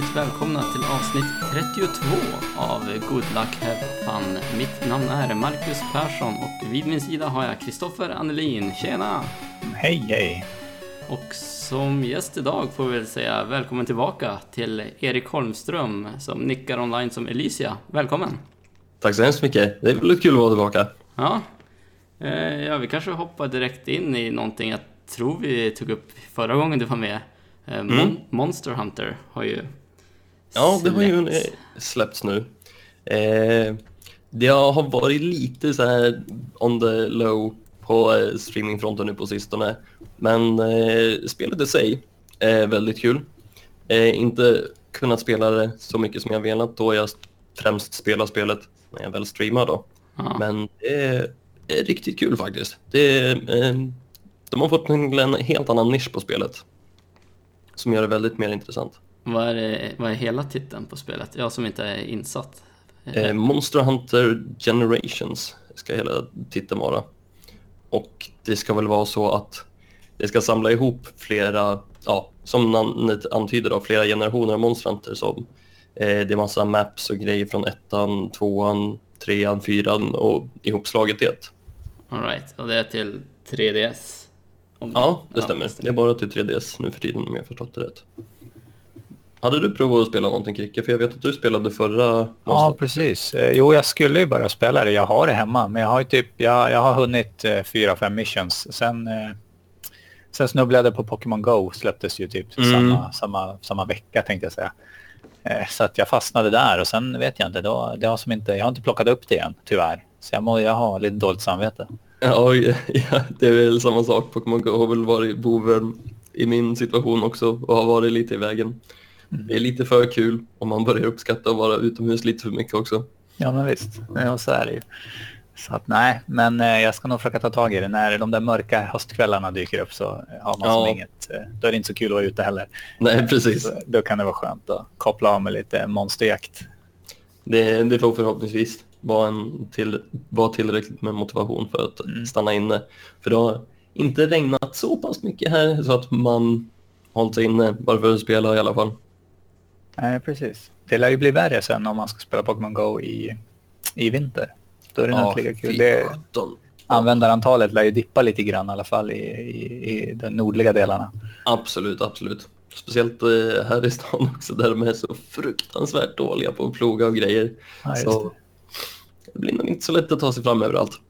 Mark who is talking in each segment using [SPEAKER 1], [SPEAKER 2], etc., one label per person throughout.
[SPEAKER 1] hjärtligt välkomna till avsnitt 32 av Good Luck Have Fun. Mitt namn är Marcus Persson och vid min sida har jag Kristoffer Annelin. Tjena!
[SPEAKER 2] Hej, hej!
[SPEAKER 1] Och som gäst idag får vi väl säga välkommen tillbaka till Erik Holmström som nickar online som Elysia. Välkommen!
[SPEAKER 3] Tack så hemskt mycket. Det är väldigt kul att vara tillbaka.
[SPEAKER 1] Ja, eh, ja vi kanske hoppar direkt in i någonting jag tror vi tog upp förra gången du var med. Eh,
[SPEAKER 3] Mm.
[SPEAKER 1] Monster Hunter har ju
[SPEAKER 3] Ja, det har ju
[SPEAKER 1] släppts.
[SPEAKER 3] eh, släppts nu. Eh, det har varit lite så här on the low på eh, streamingfronten nu på sistone. Men eh, spelet i sig är väldigt kul. Inte kunnat spela det så mycket som jag velat då jag främst spelar spelet när jag väl streamar då.
[SPEAKER 1] Ja.
[SPEAKER 3] Men det är, är riktigt kul faktiskt. Det de har fått en helt annan nisch på spelet. Som gör det väldigt mer intressant.
[SPEAKER 1] Vad är, det, vad är hela titeln på spelet? Jag som inte är insatt.
[SPEAKER 3] Eh, Monster Hunter Generations ska hela titeln vara. Och det ska väl vara så att det ska samla ihop flera, ja, som namnet antyder då, flera generationer av Monster Hunter som eh, det är massa maps och grejer från ettan, tvåan, trean, fyran och ihopslaget i ett.
[SPEAKER 1] All right. och det är till 3DS? Om-
[SPEAKER 3] Ja, det stämmer. Det är bara till 3DS nu för tiden om jag har förstått det rätt. Hade du provat att spela någonting Kricke? För jag vet att du spelade förra
[SPEAKER 2] Ja,
[SPEAKER 3] Monster.
[SPEAKER 2] precis. Eh, Jo, jag skulle ju börja spela det. Jag har det hemma, men jag har typ, jag, jag har hunnit eh, fyra, fem missions. Sen, eh, sen snubblade jag på Pokémon Go, släpptes ju typ
[SPEAKER 3] Mm.
[SPEAKER 2] samma, samma, samma vecka tänkte jag säga. Så att jag fastnade där och sen vet jag inte, då, det har som inte, jag har inte plockat upp det än, tyvärr. Så jag, må, jag har lite dåligt samvete.
[SPEAKER 3] Ja, ja, det är väl samma sak. Pokémon Go har väl varit boven i min situation också och har varit lite i vägen. Det är lite för kul om man börjar uppskatta att vara utomhus lite för mycket också.
[SPEAKER 2] Ja, men visst. Ja, så är det ju. Så att nej, men eh, jag ska nog försöka ta tag i det. När de där mörka höstkvällarna dyker upp så har man som
[SPEAKER 3] Ja.
[SPEAKER 2] inget, eh, då är det inte så kul att vara ute heller.
[SPEAKER 3] Nej, precis.
[SPEAKER 2] Så Då kan det vara skönt att koppla av med lite monsterjakt.
[SPEAKER 3] Det, det får förhoppningsvis vara, en till, vara tillräckligt med motivation för att stanna inne. För det har inte regnat så pass mycket här så att man hållit sig inne bara för att spela i alla fall.
[SPEAKER 2] Nej, precis. Det lär ju bli värre sen om man ska spela Pokémon Go i, i vinter. Då är det inte lika kul. Det, användarantalet lär ju dippa lite grann i alla fall i, i, i de nordliga delarna.
[SPEAKER 3] Absolut, absolut. Speciellt eh, här i stan också där de är så fruktansvärt dåliga på att ploga och grejer.
[SPEAKER 2] Ja,
[SPEAKER 3] så det blir nog inte så lätt att ta sig fram överallt.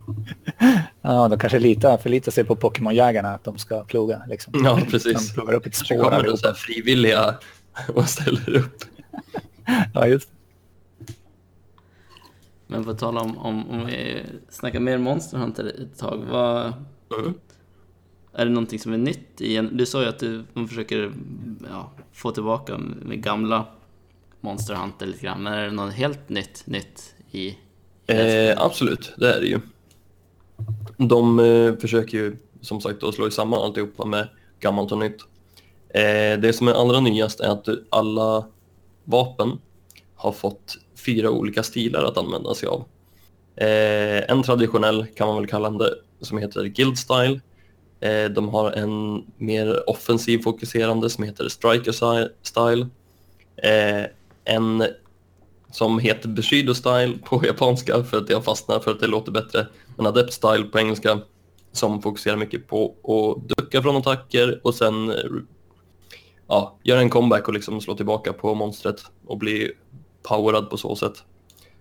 [SPEAKER 2] Ja, de kanske litar, förlitar sig på Pokémon-jägarna att de ska ploga. Liksom.
[SPEAKER 3] Ja, precis.
[SPEAKER 2] De plogar upp ett spår
[SPEAKER 3] kommer det så här frivilliga och ställer upp.
[SPEAKER 2] Ja, just
[SPEAKER 1] Men på tal om, om, om vi snackar mer Monster Hunter ett tag. Vad,
[SPEAKER 3] Mm.
[SPEAKER 1] är det någonting som är nytt igen? Du sa ju att du man försöker ja, få tillbaka med gamla Monster Hunter lite grann. Men är det något helt nytt, nytt i, i det?
[SPEAKER 3] Eh, absolut, det är det ju. De eh, försöker ju som sagt att slå samman alltihopa med gammalt och nytt. Eh, det som är allra nyast är att alla vapen har fått fyra olika stilar att använda sig av. Eh, en traditionell kan man väl kalla det som heter Guild Style. Eh, de har en mer offensiv fokuserande som heter Striker Style. Eh, en som heter Bushido Style på japanska för att jag fastnar för att det låter bättre. Men Adept Style på engelska som fokuserar mycket på att ducka från attacker och sen ja, göra en comeback och liksom slå tillbaka på monstret och bli powerad på så sätt.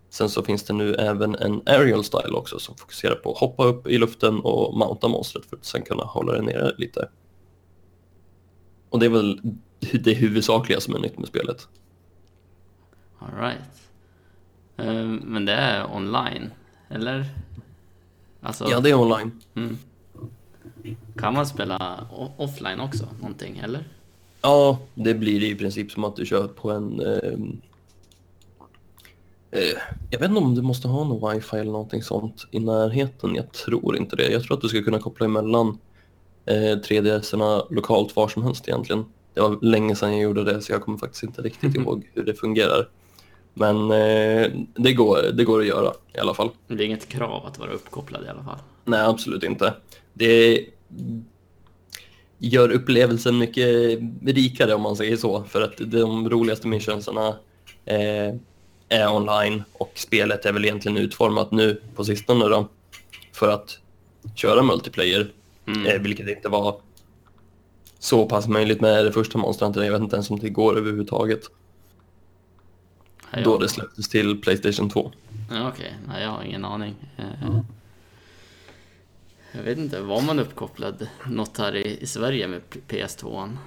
[SPEAKER 3] Sen så finns det nu även en aerial style också som fokuserar på att hoppa upp i luften och mounta monstret för att sen kunna hålla det nere lite. Och det är väl det huvudsakliga som är nytt med spelet.
[SPEAKER 1] All right. Eh, Men det är online, eller? Alltså,
[SPEAKER 3] Ja, det är online.
[SPEAKER 1] mm. Kan man spela offline också, någonting, eller?
[SPEAKER 3] Ja, det blir i princip som att du kör på en... ehm, eh, jag vet inte om du måste ha någon wifi eller någonting sånt i närheten. Jag tror inte det. Jag tror att du ska kunna koppla emellan eh, 3DS-erna lokalt var som helst egentligen. Det var länge sedan jag gjorde det så jag kommer faktiskt inte riktigt ihåg hur det fungerar. Men eh, det, går, det går att göra i alla fall.
[SPEAKER 1] Det är inget krav att vara uppkopplad i alla fall.
[SPEAKER 3] Nej, absolut inte. Det är... gör upplevelsen mycket rikare om man säger så. För att de roligaste missionsarna eh, är online och spelet är väl egentligen utformat nu på sistone då för att köra multiplayer.
[SPEAKER 1] Mm.
[SPEAKER 3] Eh, vilket inte var så pass möjligt med det första Monster Hunter. Jag vet inte ens om det går överhuvudtaget. Då det släpptes till Playstation 2.
[SPEAKER 1] Ja, Okej, nej jag har ingen aning. Eh, Jag vet inte, var man uppkopplad något här i, i Sverige med P- PS2?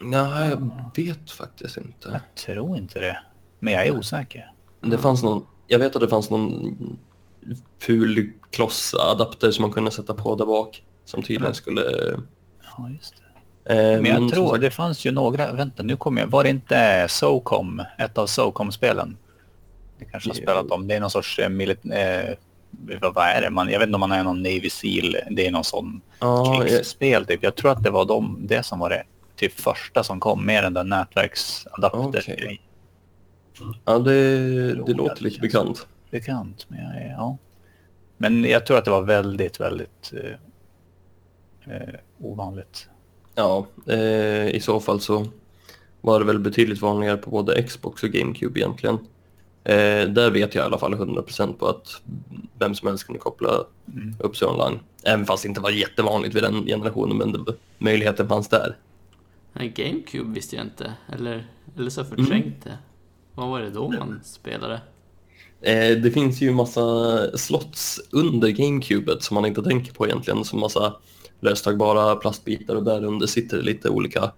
[SPEAKER 3] Nej, jag vet faktiskt inte.
[SPEAKER 2] Jag tror inte det. Men jag är osäker.
[SPEAKER 3] Det fanns någon, jag vet att det fanns någon ful klossadapter som man kunde sätta på där bak. Som tydligen skulle...
[SPEAKER 2] Ja, just det.
[SPEAKER 3] Eh,
[SPEAKER 2] Men jag
[SPEAKER 3] som
[SPEAKER 2] tror
[SPEAKER 3] sagt-
[SPEAKER 2] det fanns ju några, vänta nu kommer jag, var det inte SOCOM, ett av SOCOM-spelen? Det kanske har spelat om, det är någon sorts eh, milit, eh, vad, är det, man, jag vet inte om man är någon Navy Seal, det är någon sån
[SPEAKER 3] Ja,
[SPEAKER 2] krigsspel typ. Jag tror att det var de, det som var det typ första som kom med den där nätverksadapter.
[SPEAKER 3] Okej. ja det, det låter lite bekant.
[SPEAKER 2] Bekant, men jag ja. Men jag tror att det var väldigt, väldigt eh, eh, ovanligt.
[SPEAKER 3] Ja, eh, i så fall så var det väl betydligt vanligare på både Xbox och GameCube egentligen. Eh, där vet jag i alla fall 100% på att vem som helst kunde koppla
[SPEAKER 2] Mm.
[SPEAKER 3] upp sig online. Även fast det inte var jättevanligt vid den generationen, men det, möjligheten fanns där.
[SPEAKER 1] Nej, GameCube visste jag inte. Eller, eller så förträngt det. Vad var det då man spelade?
[SPEAKER 3] Eh, det finns ju massa slots under GameCubet som man inte tänker på egentligen, som massa löstagbara plastbitar och där under sitter det lite olika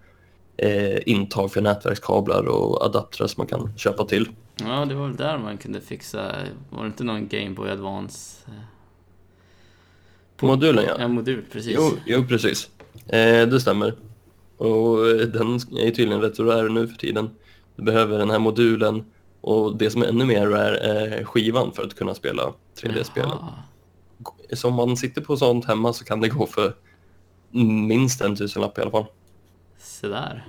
[SPEAKER 3] eh, intag för nätverkskablar och adaptrar som man kan köpa till.
[SPEAKER 1] Ja, det var väl där man kunde fixa... Var det inte någon Game Boy Advance? eh,
[SPEAKER 3] På modulen ja.
[SPEAKER 1] Ja, modul, precis.
[SPEAKER 3] Jo, jo precis. Eh, det stämmer. Och eh, den är tydligen rätt rare nu för tiden. Du behöver den här modulen och det som är ännu mer rare är skivan för att kunna spela 3D-spelen.
[SPEAKER 1] Jaha.
[SPEAKER 3] Så om man sitter på sånt hemma så kan det gå för minst en tusenlapp i alla fall.
[SPEAKER 1] Se där.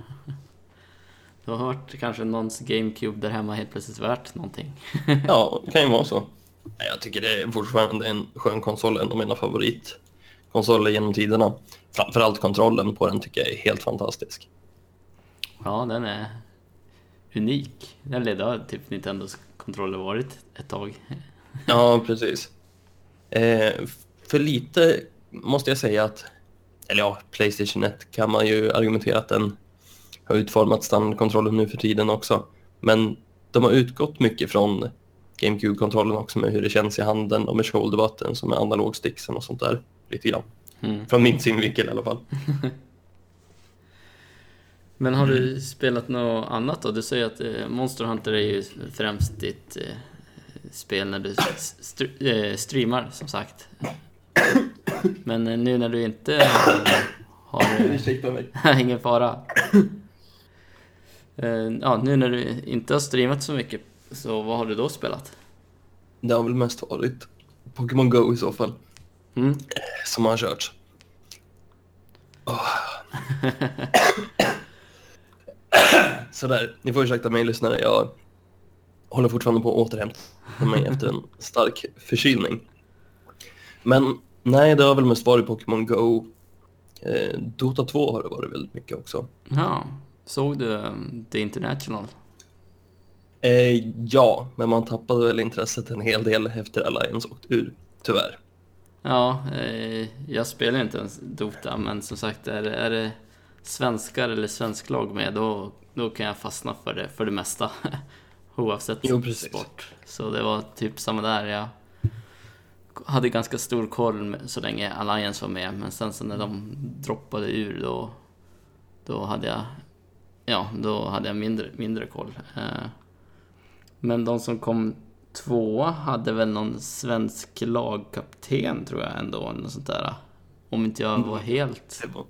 [SPEAKER 1] Du har hört kanske någons GameCube där hemma helt plötsligt värt någonting.
[SPEAKER 3] Ja, det kan ju vara så. Jag tycker det är fortfarande en skön konsol, en av mina favoritkonsoler genom tiderna. Framförallt kontrollen på den tycker jag är helt fantastisk.
[SPEAKER 1] Ja, den är unik. Eller det har typ Nintendos kontroller varit ett tag.
[SPEAKER 3] Ja, precis. Eh, för lite måste jag säga att, eller ja, Playstation 1 kan man ju argumentera att den har utformat standardkontrollen nu för tiden också. Men de har utgått mycket från GameCube-kontrollen också med hur det känns i handen och med shoulder buttons och med analogsticksen och sånt där. Lite grann.
[SPEAKER 1] Mm.
[SPEAKER 3] Från min synvinkel i alla fall.
[SPEAKER 1] Men har du spelat något annat då? Du säger att eh, Monster Hunter är ju främst ditt eh, spel när du st- eh, streamar, som sagt. Men eh, nu när du inte har... eh,
[SPEAKER 3] Ursäkta mig.
[SPEAKER 1] ingen fara. Eh, ja, nu när du inte har streamat så mycket, så vad har du då spelat?
[SPEAKER 3] Det har väl mest varit Pokémon Go i så fall,
[SPEAKER 1] Mm?
[SPEAKER 3] som har kört. Åh. Sådär, ni får ursäkta mig lyssnare. Jag håller fortfarande på att återhämta mig efter en stark förkylning. Men nej, det har väl mest varit Pokémon Go. Eh, Dota 2 har det varit väldigt mycket också.
[SPEAKER 1] Ja, såg du um, The International?
[SPEAKER 3] Eh, ja, men man tappade väl intresset en hel del efter Alliance åkte ur, tyvärr.
[SPEAKER 1] Ja, eh, jag spelar inte ens Dota, men som sagt, är det, är det svenskar eller svensk lag med, då, då kan jag fastna för det, för det mesta. Oavsett
[SPEAKER 3] Jo, precis.
[SPEAKER 1] sport. Så det var typ samma där. Jag hade ganska stor koll så länge Alliance var med, men sen så när de droppade ur då, då hade jag, ja, då hade jag mindre, mindre koll. Eh, men de som kom tvåa hade väl någon svensk lagkapten tror jag ändå, något sånt där. Om inte jag var helt...
[SPEAKER 3] Det var,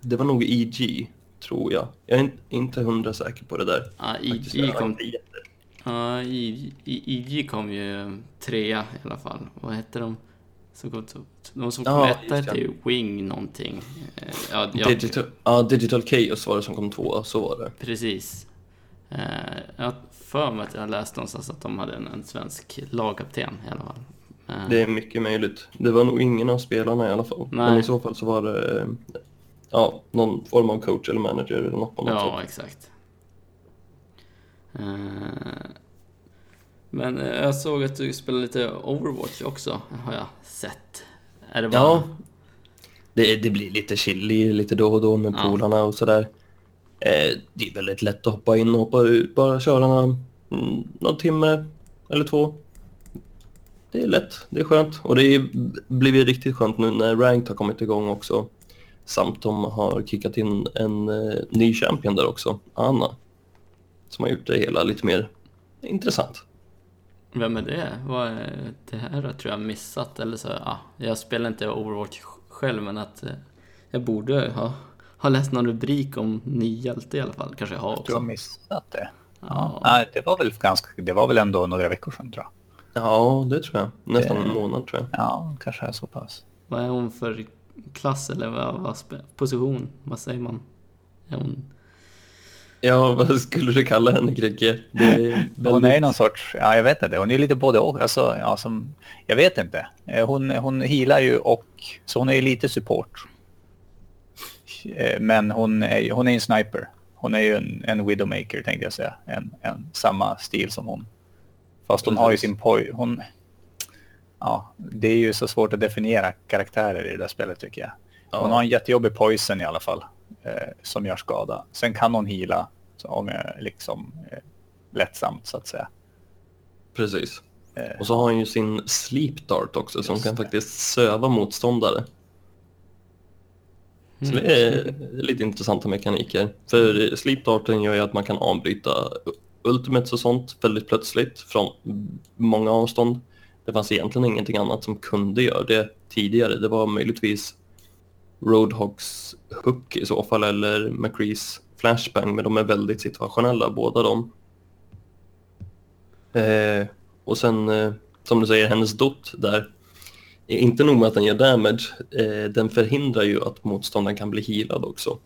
[SPEAKER 3] det var nog EG, tror jag. Jag är inte, hundra säker på det där.
[SPEAKER 1] Ja,
[SPEAKER 3] har
[SPEAKER 1] kom, ja, IG kom ju trea i alla fall. Vad hette de? Som kom, to- de som kom
[SPEAKER 3] Ja,
[SPEAKER 1] etta hette ju Wing någonting. Eh, Ja, jag,
[SPEAKER 3] Digital, ja, Digital Chaos var det som kom tvåa, så var det.
[SPEAKER 1] Precis. Eh, Jag har för mig att jag läste någonstans att de hade en, en svensk lagkapten i alla fall. Eh,
[SPEAKER 3] Det är mycket möjligt. Det var nog ingen av spelarna i alla fall.
[SPEAKER 1] Nej.
[SPEAKER 3] Men i så fall så var det ja, någon form av coach eller manager eller något på något
[SPEAKER 1] Ja,
[SPEAKER 3] sätt.
[SPEAKER 1] exakt. Eh, Men eh, jag såg att du spelar lite Overwatch också, har jag sett. Är det bara...
[SPEAKER 3] Ja, det, det blir lite chili lite då och då med
[SPEAKER 1] Ja.
[SPEAKER 3] polarna och sådär. Eh, det är väldigt lätt att hoppa in och hoppa ut, bara köra någon, mm, någon timme eller två. Det är lätt, det är skönt. Och det är blivit riktigt skönt nu när Ranked har kommit igång också. Samt de har kickat in en ny champion där också, Anna. Som har gjort det hela lite mer intressant.
[SPEAKER 1] Vem är det? Vad är det här tror jag missat. Eller så, ja, jag spelar inte Overwatch själv, men att eh, jag borde ha, ha läst någon rubrik om ny hjälte i alla fall. Kanske jag har
[SPEAKER 2] Du har
[SPEAKER 1] också.
[SPEAKER 2] missat det?
[SPEAKER 1] Ja.
[SPEAKER 2] Nej, det var väl ganska, det var väl ändå några veckor sedan tror jag.
[SPEAKER 3] Ja, det tror jag. Nästan
[SPEAKER 2] Det-
[SPEAKER 3] en månad tror jag.
[SPEAKER 2] Ja, kanske är så pass.
[SPEAKER 1] Vad är hon för klass eller vad, vad position? Vad säger man? Är hon...
[SPEAKER 3] Ja, vad skulle du kalla henne? Det är
[SPEAKER 2] Hon är
[SPEAKER 3] väldigt-
[SPEAKER 2] någon sorts, ja jag vet inte, hon är lite både och. Alltså, ja, som, jag vet inte. Eh, Hon, hon healar ju och, så hon är ju lite support. Eh, Men hon är, hon är en sniper. Hon är ju en, en widowmaker tänkte jag säga. En, en, samma stil som hon. Fast hon har ju sin poj... Hon, ja, det är ju så svårt att definiera karaktärer i det där spelet tycker jag. Hon
[SPEAKER 3] Ja.
[SPEAKER 2] har en jättejobbig poison i alla fall. Eh, som gör skada. Sen kan hon. Så om jag liksom eh, lättsamt så att säga.
[SPEAKER 3] Precis.
[SPEAKER 2] Eh,
[SPEAKER 3] Och så har han ju sin sleep dart också som kan
[SPEAKER 2] det.
[SPEAKER 3] faktiskt söva motståndare. Så det är lite intressanta mekaniker. För sleep darten gör ju att man kan avbryta ultimates och sånt väldigt plötsligt från många avstånd. Det fanns egentligen ingenting annat som kunde göra det tidigare. Det var möjligtvis Roadhogs hook i så fall eller McCrees flashbang men de är väldigt situationella båda de. Eh, och sen eh, som du säger hennes dot där är inte nog med att den gör damage, eh, den förhindrar ju att motståndaren kan bli healad också.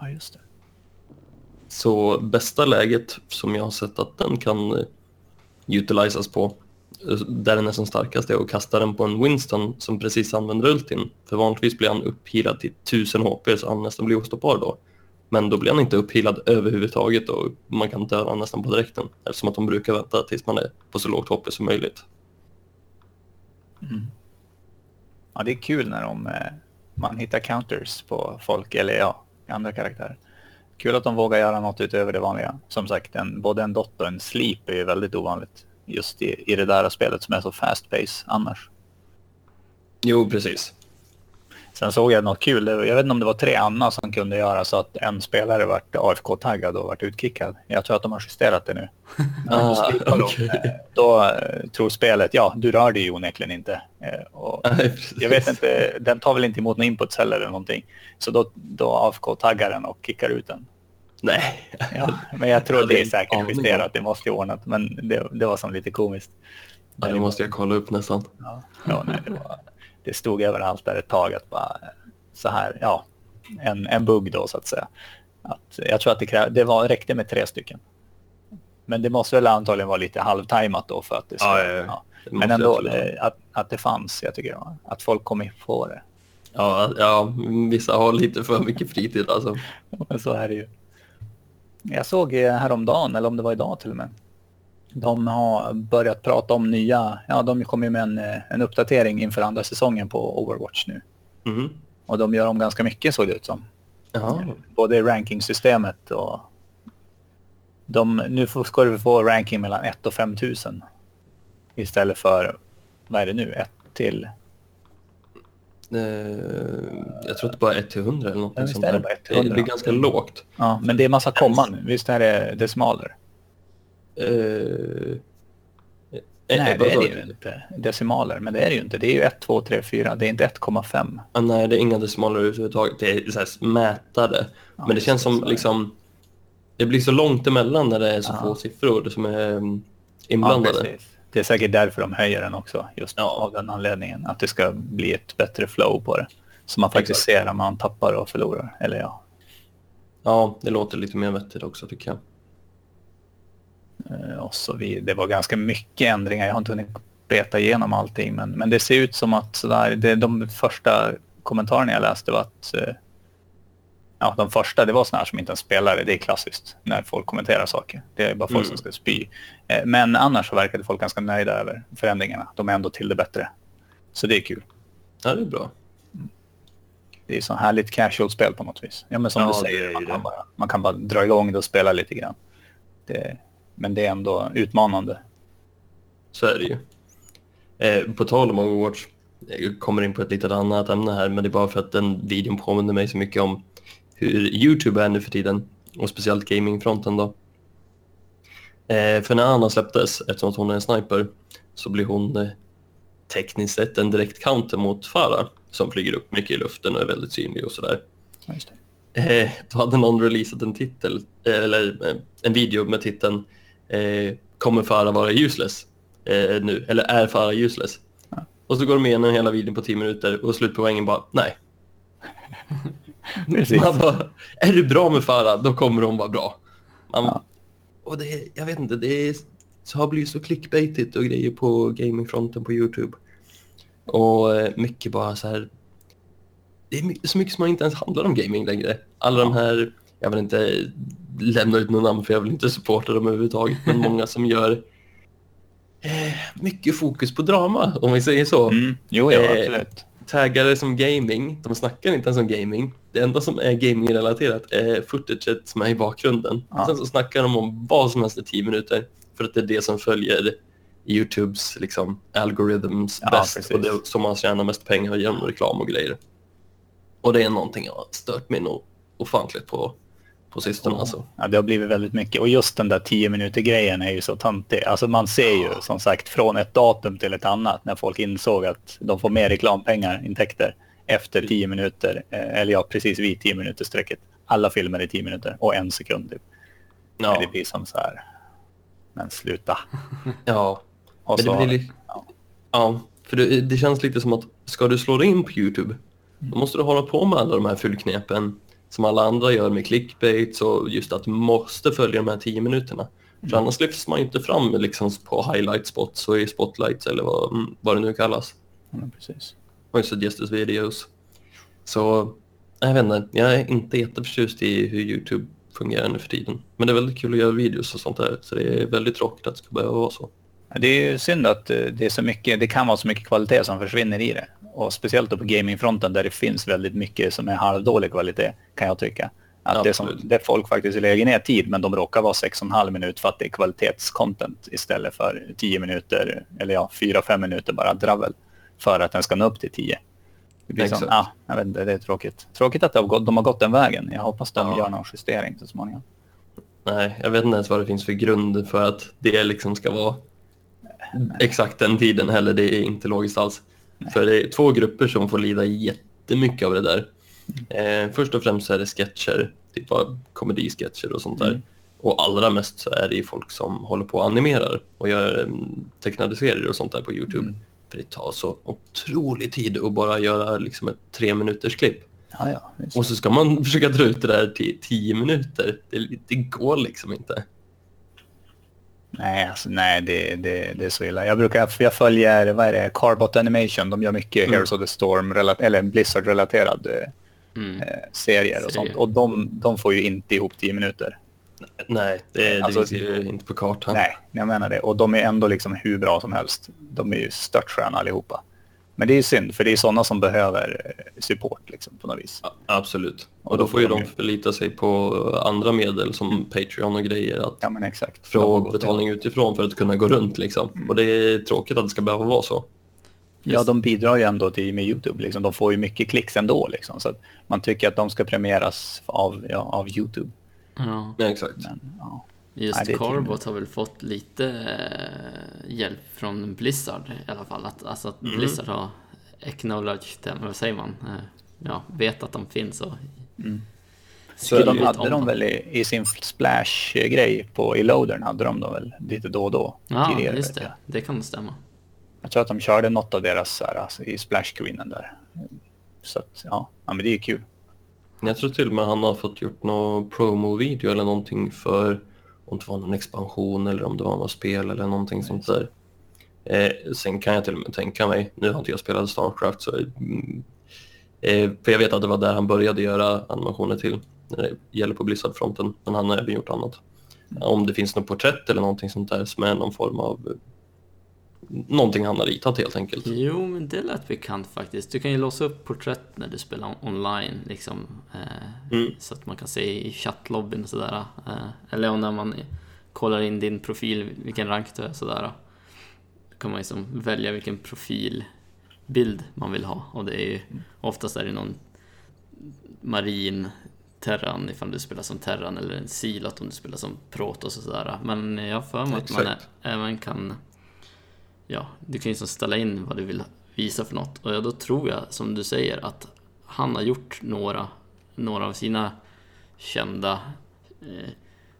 [SPEAKER 2] Ja, just det.
[SPEAKER 3] Så bästa läget som jag har sett att den kan eh, utilizas på, där den är som starkast, är att kasta den på en Winston som precis använder ultin. För vanligtvis blir han upphealad till 1000 HP så han nästan blir ostoppbar då. Men då blir han inte upphealad överhuvudtaget och man kan döda honom nästan på direkten. Eftersom att de brukar vänta tills man är på så lågt HP som möjligt. Mm.
[SPEAKER 2] Ja, det är kul när de, eh, man hittar counters på folk, eller ja, andra karaktärer. Kul att de vågar göra något utöver det vanliga. Som sagt, en, både en dot och en sleep är ju väldigt ovanligt. Just i, i det där spelet som är så fast pace annars.
[SPEAKER 3] Jo, precis.
[SPEAKER 2] Sen såg jag något kul. Jag vet inte om det var tre Anna som kunde göra så att en spelare vart AFK-taggad och vart utkickad. Jag tror att de har justerat det nu.
[SPEAKER 3] Ah,
[SPEAKER 2] de,
[SPEAKER 3] okej.
[SPEAKER 2] eh, Då eh, tror spelet, ja, du rör dig ju onekligen inte. Eh, Och jag vet inte, den tar väl inte emot några inputs heller eller någonting. Så då, då AFK-taggar den och kickar ut den.
[SPEAKER 3] Nej.
[SPEAKER 2] Ja, men jag tror
[SPEAKER 3] Jag
[SPEAKER 2] det är säkert justerat, det måste ju ordnat. Men det, det var som lite komiskt.
[SPEAKER 3] Ja, det måste jag kolla upp nästan.
[SPEAKER 2] Ja, ja nej, det, var, det stod överallt där ett tag att bara så här, ja, en, en bugg då så att säga. Att, jag tror att det, kräv, det var, räckte med tre stycken. Men det måste väl antagligen vara lite halvtajmat då för att det ska,
[SPEAKER 3] Ja, ja, ja. Det
[SPEAKER 2] Men
[SPEAKER 3] jag
[SPEAKER 2] ändå, eh, att, att det fanns, jag tycker var, att folk kom in på det.
[SPEAKER 3] Ja, ja, vissa har lite för mycket fritid alltså.
[SPEAKER 2] Men så är det ju. Jag såg eh, häromdagen, eller om det var idag till och med. De har börjat prata om nya, ja de kom ju med en, eh, en uppdatering inför andra säsongen på Overwatch nu.
[SPEAKER 3] Mhm.
[SPEAKER 2] Och de gör om ganska mycket såg det ut som.
[SPEAKER 3] Ja,
[SPEAKER 2] Både i rankingsystemet och... De, nu ska du få ranking mellan 1 och 5 000. Istället för, vad är det nu, 1 till...
[SPEAKER 3] eh, jag tror att det bara är 1 till 100 eller något
[SPEAKER 2] Ja,
[SPEAKER 3] sånt
[SPEAKER 2] är det
[SPEAKER 3] där.
[SPEAKER 2] bara 1 till 100.
[SPEAKER 3] Det blir ganska lågt.
[SPEAKER 2] Ja, men det är massa komman nu. Visst är det decimaler?
[SPEAKER 3] Eh,
[SPEAKER 2] Nej,
[SPEAKER 3] eh,
[SPEAKER 2] det är det ju inte. Decimaler, men det är det ju inte. Det är ju 1, 2, 3, 4. Det är inte 1,5.
[SPEAKER 3] Ah, nej, det är inga decimaler överhuvudtaget. Det är så här mätare.
[SPEAKER 2] Ja,
[SPEAKER 3] Men det känns
[SPEAKER 2] det,
[SPEAKER 3] som
[SPEAKER 2] det.
[SPEAKER 3] liksom... Det blir så långt emellan när det är så
[SPEAKER 2] Ja.
[SPEAKER 3] få siffror som är
[SPEAKER 2] Ja,
[SPEAKER 3] inblandade.
[SPEAKER 2] precis. Det är säkert därför de höjer den också, just
[SPEAKER 3] Ja.
[SPEAKER 2] av den anledningen. Att det ska bli ett bättre flow på det. Så man faktiskt
[SPEAKER 3] Exakt.
[SPEAKER 2] ser om man tappar och förlorar. Eller ja,
[SPEAKER 3] ja, det låter lite mer vettigt också tycker jag.
[SPEAKER 2] Eh, och så vid, det var ganska mycket ändringar. Jag har inte hunnit beta igenom allting. Men, men det ser ut som att sådär, det, de första kommentarerna jag läste var att eh, ja, de första, det var sådana här som inte ens spelare. Det är klassiskt när folk kommenterar saker. Det är bara folk
[SPEAKER 3] Mm.
[SPEAKER 2] som ska spy. Eh, Men annars så verkade folk ganska nöjda över förändringarna. De är ändå till det bättre. Så det är kul.
[SPEAKER 3] Ja, det är bra.
[SPEAKER 2] Det är så härligt casual-spel på något vis. Ja, men som
[SPEAKER 3] Ja,
[SPEAKER 2] du säger, man kan, bara, man kan bara dra igång det och spela lite grann. Det, men det är ändå utmanande.
[SPEAKER 3] Så är det ju. Eh, på tal om Overwatch, jag kommer in på ett litet annat ämne här, men det är bara för att den videon påminner mig så mycket om hur YouTube är nu för tiden, och speciellt gamingfronten då. Eh, för när Anna släpptes, eftersom att hon är en sniper, så blir hon eh, tekniskt sett en direkt counter mot Farah, som flyger upp mycket i luften och är väldigt synlig och sådär.
[SPEAKER 2] Ja, just det.
[SPEAKER 3] Eh, då hade någon releasat en titel, eh, eller eh, en video med titeln eh, Kommer Farah vara useless nu? Eller är Farah useless?
[SPEAKER 2] Ja.
[SPEAKER 3] Och så går de igenom hela videon på 10 minuter och slutpoängen bara nej.
[SPEAKER 2] Precis.
[SPEAKER 3] Man bara, är du bra med Farah, då kommer hon vara bra. Man,
[SPEAKER 2] Ja.
[SPEAKER 3] Och det, är- jag vet inte, det är, så har blivit så clickbaitigt och grejer på gamingfronten på YouTube. Och eh, mycket bara så här... Det är mycket, så mycket som inte ens handlar om gaming längre. Alla de här, jag vill inte lämna ut någon namn för jag vill inte supporta dem överhuvudtaget, men många som gör eh, mycket fokus på drama, om vi säger så.
[SPEAKER 2] Mm. Jo, ja,
[SPEAKER 3] Eh,
[SPEAKER 2] absolut.
[SPEAKER 3] Taggare som gaming, de snackar inte ens om gaming. Det enda som är gaming-relaterat är footaget som är i bakgrunden.
[SPEAKER 2] Ja.
[SPEAKER 3] Sen så snackar de om vad som helst i 10 minuter, för att det är det som följer YouTubes liksom, algorithms
[SPEAKER 2] Ja,
[SPEAKER 3] bäst
[SPEAKER 2] precis.
[SPEAKER 3] och det som man tjänar mest pengar genom reklam och grejer. Och det är någonting jag har stört mig nog ofantligt på, på sistone alltså.
[SPEAKER 2] Ja, det har blivit väldigt mycket. Och just den där 10 minuter grejen är ju så töntig. Alltså man ser ju som sagt från ett datum till ett annat när folk insåg att de får mer reklampengar, intäkter, efter 10 minuter. eh, Eller ja, precis vid 10 minuter strecket. Alla filmer är 10 minuter och en sekund. Typ.
[SPEAKER 3] Ja,
[SPEAKER 2] Det blir som så här. Men sluta.
[SPEAKER 3] ja.
[SPEAKER 2] Och
[SPEAKER 3] Men
[SPEAKER 2] så,
[SPEAKER 3] det blir li-
[SPEAKER 2] ja.
[SPEAKER 3] Ja, för det, det känns lite som att ska du slå dig in på YouTube, då måste du hålla på med alla de här fullknepen som alla andra gör med clickbaits och just att måste följa de här 10 minuterna. För annars lyfts man ju inte fram liksom på highlight spots och i spotlights eller vad, mm, vad det nu kallas.
[SPEAKER 2] Ja, men precis.
[SPEAKER 3] I suggested videos. Så jag vet inte, jag är inte jätteförtjust i hur YouTube fungerar nu för tiden. Men det är väldigt kul att göra videos och sånt där, så det är väldigt tråkigt att det ska behöva vara så.
[SPEAKER 2] Det är ju synd att eh, det är så mycket, det kan vara så mycket kvalitet som försvinner i det. Och speciellt då på gamingfronten där det finns väldigt mycket som är halvdålig kvalitet kan jag tycka. Att det, som, det folk faktiskt lägger ner tid men de råkar vara 6,5 minut för att det är kvalitetscontent istället för 10 minuter eller ja 4-5 minuter bara dravel för att den ska nå upp till 10. Det blir som,
[SPEAKER 3] Exakt.
[SPEAKER 2] ja, jag vet inte, det är tråkigt. Tråkigt att det har gått, de har gått den vägen. Jag hoppas de
[SPEAKER 3] Ja.
[SPEAKER 2] gör någon justering så småningom.
[SPEAKER 3] Nej, jag vet inte ens vad det finns för grund för att det liksom ska vara exakt den tiden heller. Det är inte logiskt alls. För det är två grupper som får lida jättemycket av det där. Eh, först och främst så är det sketcher, typ av komedisketcher och sånt där.
[SPEAKER 2] Mm.
[SPEAKER 3] Och allra mest så är det folk som håller på och animerar och gör um, tecknade serier och sånt där på YouTube.
[SPEAKER 2] Mm.
[SPEAKER 3] För det tar så otrolig tid att bara göra liksom ett tre minuters klipp.
[SPEAKER 2] Ja, ja.
[SPEAKER 3] Och så ska man försöka dra ut det där till tio minuter. Det, det går liksom inte.
[SPEAKER 2] Nej, alltså, nej det, det, det är så illa. Jag brukar, jag följer, vad är det, Carbot Animation. De gör mycket
[SPEAKER 3] Mm.
[SPEAKER 2] Heroes of the Storm, eller Blizzard-relaterad eh,
[SPEAKER 1] Mm.
[SPEAKER 2] eh, serier och sånt. Och de, de får ju inte ihop 10 minuter.
[SPEAKER 3] Nej, det, det
[SPEAKER 2] Alltså,
[SPEAKER 3] finns ju inte på kartan.
[SPEAKER 2] Nej, jag menar det. Och de är ändå liksom hur bra som helst. De är ju störtstjärna allihopa. Men det är ju synd, för det är sådana som behöver eh, support liksom, på något vis.
[SPEAKER 3] Absolut. Och,
[SPEAKER 2] Och
[SPEAKER 3] då,
[SPEAKER 2] då
[SPEAKER 3] får ju de förlita sig på andra medel som Patreon och grejer. Att
[SPEAKER 2] Ja, men exakt.
[SPEAKER 3] få betalning utifrån för att kunna gå runt liksom.
[SPEAKER 2] Mm.
[SPEAKER 3] Och det är tråkigt att det ska behöva vara så.
[SPEAKER 2] Ja, de bidrar ju ändå till med YouTube. Liksom. De får ju mycket klicks ändå. Liksom. Så man tycker att de ska premieras av, ja, av YouTube.
[SPEAKER 1] Ja.
[SPEAKER 3] Ja, exakt.
[SPEAKER 2] Men, ja.
[SPEAKER 1] Just
[SPEAKER 2] Nej,
[SPEAKER 1] Carbot har väl fått lite eh, hjälp från Blizzard i alla fall. Att, alltså att
[SPEAKER 3] Mm.
[SPEAKER 1] Blizzard har acknowledged dem, vad säger man? Eh, ja, vet att de finns och
[SPEAKER 3] Så är
[SPEAKER 2] Så de hade de väl i, i sin splash-grej på i loadern hade de dem väl lite då och då.
[SPEAKER 1] Ja,
[SPEAKER 2] tidigare,
[SPEAKER 1] just det. Det kan stämma.
[SPEAKER 2] jag tror att de körde något av deras så här, alltså, i splash-screenen där. Så att, ja. ja, men det är ju kul.
[SPEAKER 3] Jag tror till och med han har fått gjort någon promo-video eller någonting för om det var någon expansion eller om det var något spel eller någonting sånt där. Eh, sen kan jag till och med tänka mig, nu har inte jag spelat Starcraft så mm, Eh, för jag vet att det var där han började göra animationer till när det gäller på Blizzard-fronten, men han har även gjort annat. Om det finns något porträtt eller någonting sånt där som är någon form av eh, någonting han har ritat helt enkelt.
[SPEAKER 1] Jo, men det lät bekant faktiskt. Du kan ju låsa upp porträtt när du spelar online, liksom. Eh,
[SPEAKER 3] Mm.
[SPEAKER 1] Så att man kan se i chattlobbyn och sådär. Eh, eller när man kollar in din profil, vilken rank du är sådär. Då kan man liksom välja vilken profilbild man vill ha. Och det är ju oftast är det någon marin Terran ifall du spelar som Terran eller en Silot om du spelar som Protoss och sådär. Men jag har för mig att man även kan Ja, du kan ju liksom ställa in vad du vill visa för något. Och då tror jag, som du säger, att han har gjort några, några av sina kända eh,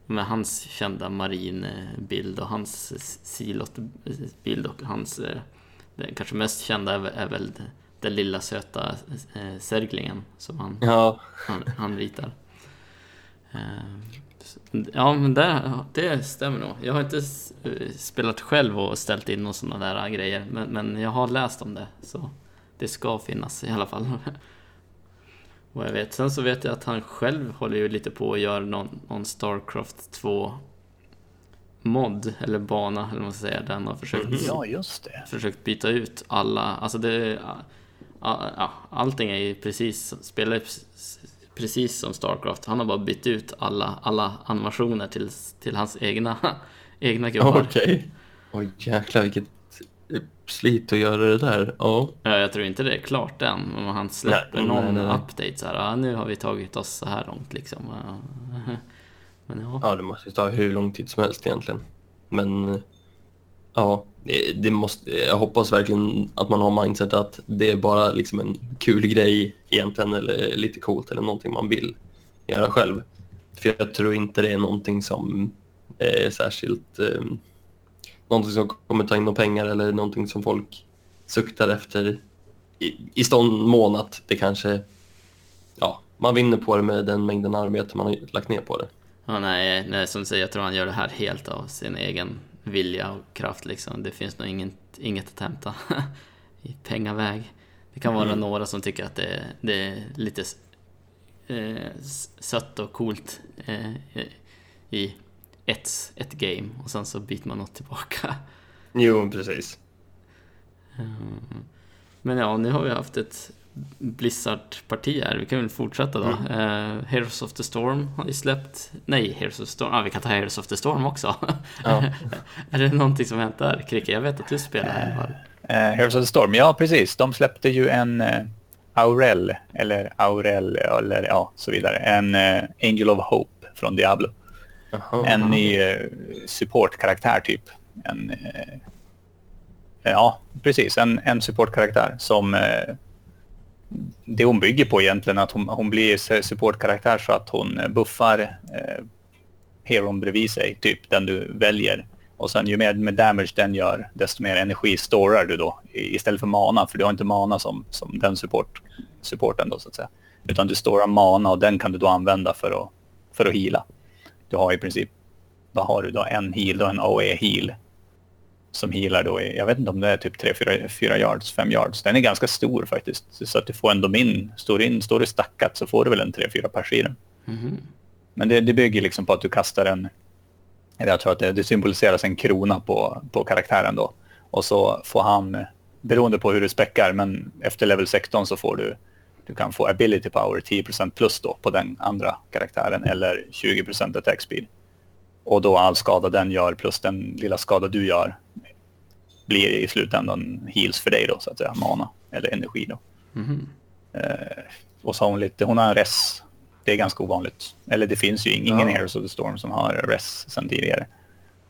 [SPEAKER 1] med hans kända marinbild och hans silotbild och hans eh, den kanske mest kända är, väl- är väl den lilla söta eh, särglingen som han,
[SPEAKER 3] Ja,
[SPEAKER 1] han, han ritar. Eh, Ja, men det, det stämmer nog. Jag har inte eh, spelat själv och ställt in några sådana där grejer, men, men jag har läst om det. Så det ska finnas i alla fall. Vad jag vet. Sen så vet jag att han själv håller ju lite på att göra någon, någon Starcraft 2 mod, eller bana, eller vad man ska säga, han har försökt
[SPEAKER 2] Ja, just det.
[SPEAKER 1] försökt byta ut alla, alltså det, ja, ja, allting är ju precis, spelar precis- som Starcraft. Han har bara bytt ut alla, alla animationer till, till hans egna, egna gubbar.
[SPEAKER 3] okej. Oj jäklar vilket slit att göra det där. Ja,
[SPEAKER 1] Ja, jag tror inte det är klart än, men han släpper
[SPEAKER 3] Nej,
[SPEAKER 1] någon
[SPEAKER 3] nej, nej,
[SPEAKER 1] update så här, ja, nu har vi tagit oss så här långt liksom. Men ja,
[SPEAKER 3] ja det måste ju ta hur lång tid som helst egentligen. Men ja, det, måste, jag hoppas verkligen att man har mindset att det är bara liksom en kul grej egentligen eller lite coolt eller någonting man vill göra själv. För jag tror inte det är någonting som är särskilt eh, någonting som kommer ta in några pengar eller någonting som folk suktar efter i, i stånd mån att det kanske, ja, man vinner på det med den mängden arbete man har lagt ner på det.
[SPEAKER 1] ja nej, nej, som du säger, jag tror han gör det här helt av sin egen vilja och kraft liksom. Det finns nog inget, inget att hämta i pengaväg. Det kan vara
[SPEAKER 3] Mm.
[SPEAKER 1] några som tycker att det, det är lite eh, sött och coolt eh, i ett, ett game och sen så byter man något tillbaka.
[SPEAKER 3] Jo, precis.
[SPEAKER 1] Mm. Men ja, nu har vi haft ett Blizzard-parti här. Vi kan väl fortsätta då. Eh, Heroes of the Storm har ju släppt... Nej, Heroes of the Storm. Ja, vi kan ta Heroes of the Storm också.
[SPEAKER 3] Ja.
[SPEAKER 1] är det någonting som hänt där? Kricke, jag vet att du spelar i alla fall.
[SPEAKER 2] Eh, Heroes of the Storm, ja precis. De släppte ju en eh, Aurel, eller Aurel, eller ja, så vidare. En eh, Angel of Hope från Diablo.
[SPEAKER 3] Jaha.
[SPEAKER 2] En ny eh, supportkaraktär typ. En, eh, ja, precis. En, en supportkaraktär som eh, det hon bygger på egentligen att hon, hon blir supportkaraktär så att hon eh, buffar eh, heron bredvid sig, typ den du väljer. Och sen ju mer med damage den gör, desto mer energi storar du då istället för mana, för du har inte mana som, som den support, supporten då så att säga. Utan du storar mana och den kan du då använda för att, för att heala. Du har i princip, vad har du då? En heal och en OE heal. Som healar då, i, jag vet inte om det är typ 3-4 yards, 5 yards. Den är ganska stor faktiskt. Så att du får ändå min, står, in, står du stackat så får du väl en 3-4 pers i den.
[SPEAKER 1] Mhm.
[SPEAKER 2] Men det, det bygger liksom på att du kastar en... eller Jag tror att det, det symboliseras en krona på, på karaktären då. Och så får han, beroende på hur du späckar, men efter level 16 så får du... Du kan få ability power 10% plus då på den andra karaktären eller 20% attack speed. Och då all skada den gör plus den lilla skada du gör blir i slutändan heals för dig då så att säga, mana eller energi då.
[SPEAKER 1] Mhm.
[SPEAKER 2] Eh, och så har hon lite, hon har en res. Det är ganska ovanligt. Eller det finns ju ingen
[SPEAKER 3] Ja.
[SPEAKER 2] Heroes of the Storm som har res sedan tidigare.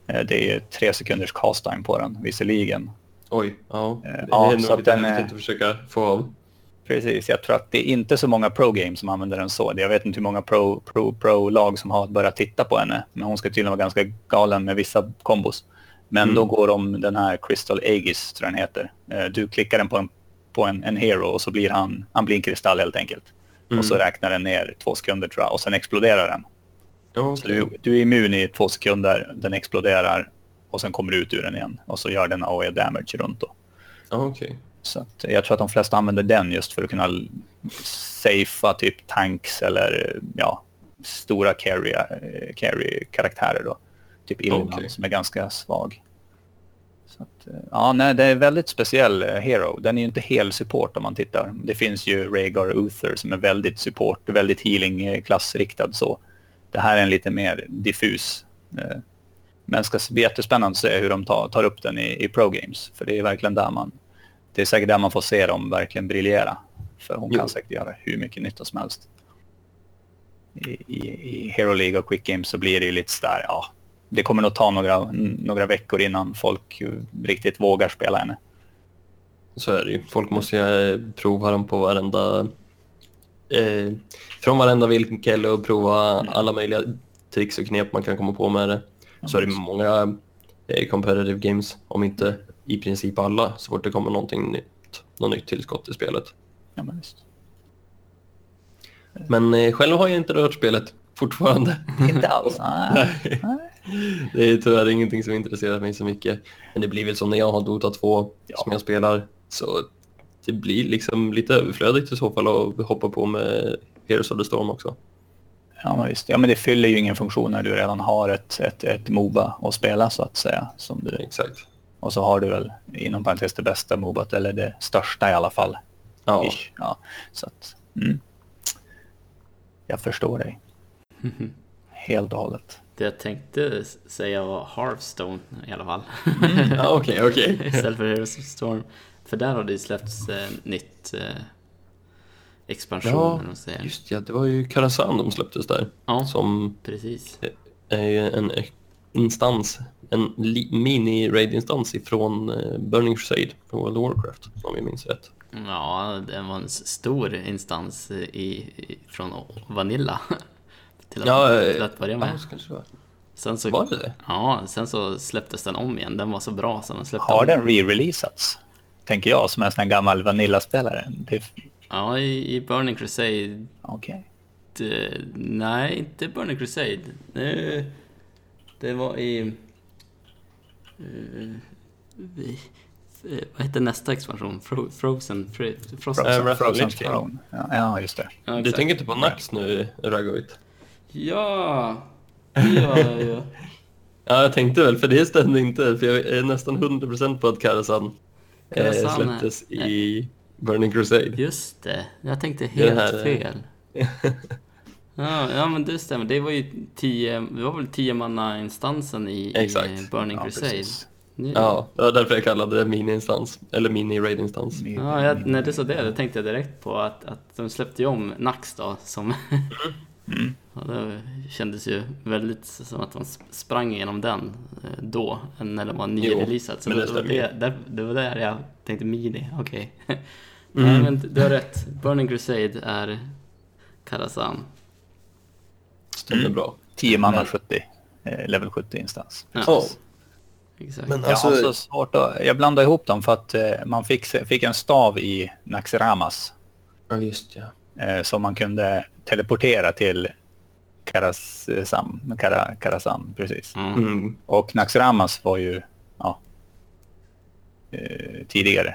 [SPEAKER 2] Eh, det är tre sekunders cast time på den visserligen.
[SPEAKER 3] Oj, ja.
[SPEAKER 2] Eh, ja, så att den är-
[SPEAKER 3] försöka få av.
[SPEAKER 2] Precis, jag tror att det är inte så många pro-games som använder den så. Jag vet inte hur många pro- pro- pro-lag som har börjat titta på henne. Men hon ska tydligen vara ganska galen med vissa kombos. Men
[SPEAKER 3] Mm.
[SPEAKER 2] då går de den här Crystal Aegis, tror jag den heter. Eh, Du klickar den på en, på en, en hero och så blir han, han blir en kristall helt enkelt.
[SPEAKER 3] Mm.
[SPEAKER 2] Och så räknar den ner två sekunder tror jag och sen exploderar den.
[SPEAKER 3] Ja,
[SPEAKER 2] Så du, du är immun i två sekunder, den exploderar och sen kommer du ut ur den igen. Och så gör den AOE damage runt då.
[SPEAKER 3] okej.
[SPEAKER 2] Så jag tror att de flesta använder den just för att kunna safea typ tanks eller ja, stora carry, eh, carry-karaktärer då. Typ Illidan
[SPEAKER 3] Okej.
[SPEAKER 2] som är ganska svag. Så att, eh, ja, nej, det är en väldigt speciell eh, hero. Den är ju inte hel support om man tittar. Det finns ju Rhaegar Uther som är väldigt support, väldigt healing-klassriktad så. Det här är en lite mer diffus. eh, Men ska bli jättespännande att se hur de tar, tar upp den i, i Pro Games. För det är verkligen där man... Det är säkert där man får se dem verkligen briljera. För hon
[SPEAKER 3] Jo.
[SPEAKER 2] kan säkert göra hur mycket nytta som helst. I, i, I Hero League och Quick Games så blir det ju lite sådär, ja. Det kommer nog ta några, några veckor innan folk riktigt vågar spela henne.
[SPEAKER 3] Så är det ju. Folk måste ju eh, prova dem på varenda... Eh, från varenda vinkel och prova alla möjliga tricks och knep man kan komma på med det. Så är det många eh, competitive games, om inte i princip alla, så fort det kommer någonting nytt, något nytt tillskott i spelet.
[SPEAKER 2] Ja, men visst.
[SPEAKER 3] Men eh, själv har jag inte rört spelet fortfarande.
[SPEAKER 2] Inte alls. Nej.
[SPEAKER 3] Det är tyvärr ingenting som intresserar mig så mycket. Men det blir väl som när jag har Dota 2
[SPEAKER 2] Ja.
[SPEAKER 3] som jag spelar. Så det blir liksom lite överflödigt i så fall att hoppa på med Heroes of the Storm också.
[SPEAKER 2] Ja, men visst. Ja, men det fyller ju ingen funktion när du redan har ett, ett, ett Moba att spela så att säga. Som du,
[SPEAKER 3] Exakt.
[SPEAKER 2] och så har du väl inom parentes det bästa Mobat, eller det största i alla fall.
[SPEAKER 3] Ja,
[SPEAKER 2] Ish. Ja, så att, mm. Jag förstår dig. Helt och hållet.
[SPEAKER 1] Det jag tänkte säga var Hearthstone i alla fall.
[SPEAKER 3] ja okej, okej.
[SPEAKER 1] Istället för Heroes of Storm. För där har det ju släppts eh, nytt eh, expansion,
[SPEAKER 3] Ja,
[SPEAKER 1] eller.
[SPEAKER 3] Just ja, det var ju Karazhan de släpptes där.
[SPEAKER 1] Ja,
[SPEAKER 3] Som
[SPEAKER 1] precis.
[SPEAKER 3] är ju en eh, instans, en mini-raid-instans ifrån eh, Burning Crusade från World of Warcraft, om vi minns rätt.
[SPEAKER 1] Ja, det var en stor instans i, i, från Vanilla. till, att,
[SPEAKER 3] Ja, eh,
[SPEAKER 1] till att börja med.
[SPEAKER 3] Ja, så kanske det var.
[SPEAKER 1] Sen så,
[SPEAKER 3] Var det det?
[SPEAKER 1] Ja, sen så släpptes den om igen. Den var så bra så de släppte
[SPEAKER 2] Har
[SPEAKER 1] om.
[SPEAKER 2] den re-releasats? Tänker jag som en sån här gammal Vanilla-spelare. Det-
[SPEAKER 1] Ja, i, i Burning Crusade.
[SPEAKER 2] Okej.
[SPEAKER 1] Det, nej, inte Burning Crusade. Det, det var i... eh, vi- eh, vad heter nästa expansion? Fro, Frozen? Fri, Frozen?
[SPEAKER 3] Eh,
[SPEAKER 2] Frozen, Frozen. Throne. Ja, just det.
[SPEAKER 1] Ja,
[SPEAKER 3] Du tänker inte på Nax nu, Ragoit?
[SPEAKER 1] Ja, det gör jag ju.
[SPEAKER 3] Ja, jag tänkte väl, för det stämde inte. För jag är nästan 100% på att Karazhan eh,
[SPEAKER 1] Karazhan är-
[SPEAKER 3] släpptes i Burning Crusade.
[SPEAKER 1] Just det, jag tänkte helt
[SPEAKER 3] här är-
[SPEAKER 1] fel. Ja, ja, men det stämmer. Det var ju tio, det var väl tio manna instansen i,
[SPEAKER 3] Exakt.
[SPEAKER 1] i Burning
[SPEAKER 2] Ja,
[SPEAKER 1] Crusade.
[SPEAKER 2] precis.
[SPEAKER 1] Nu-
[SPEAKER 3] Ja, det var därför jag kallade det mini-instans. Eller mini-raid-instans.
[SPEAKER 1] Ja, jag, när du sa det, då tänkte jag direkt på att, att de släppte ju om Nax då, som...
[SPEAKER 2] Mm.
[SPEAKER 1] Ja, det kändes ju väldigt som att man sp- sprang igenom den eh, då, när den var nyreleasad. Så
[SPEAKER 3] det
[SPEAKER 1] det, var det, där, det var där jag tänkte mini, okej.
[SPEAKER 3] Mm.
[SPEAKER 1] Nej, men du har rätt. Burning Crusade är Karazhan.
[SPEAKER 3] Stämmer
[SPEAKER 2] Mm.
[SPEAKER 3] bra.
[SPEAKER 2] 10 manna
[SPEAKER 3] Men-
[SPEAKER 2] 70. eh, Level 70 instans.
[SPEAKER 1] Ja,
[SPEAKER 3] Ja,
[SPEAKER 1] exakt.
[SPEAKER 3] men
[SPEAKER 2] Jag
[SPEAKER 3] alltså...
[SPEAKER 2] svårt att, Jag blandade ihop dem för att eh, man fick, fick en stav i Naxxramas
[SPEAKER 3] Ja, just ja.
[SPEAKER 2] eh, som man kunde teleportera till Karasam, Kara, Karasam, precis.
[SPEAKER 1] Mm.
[SPEAKER 3] Mm.
[SPEAKER 2] Och Naxxramas var ju ja, eh, tidigare.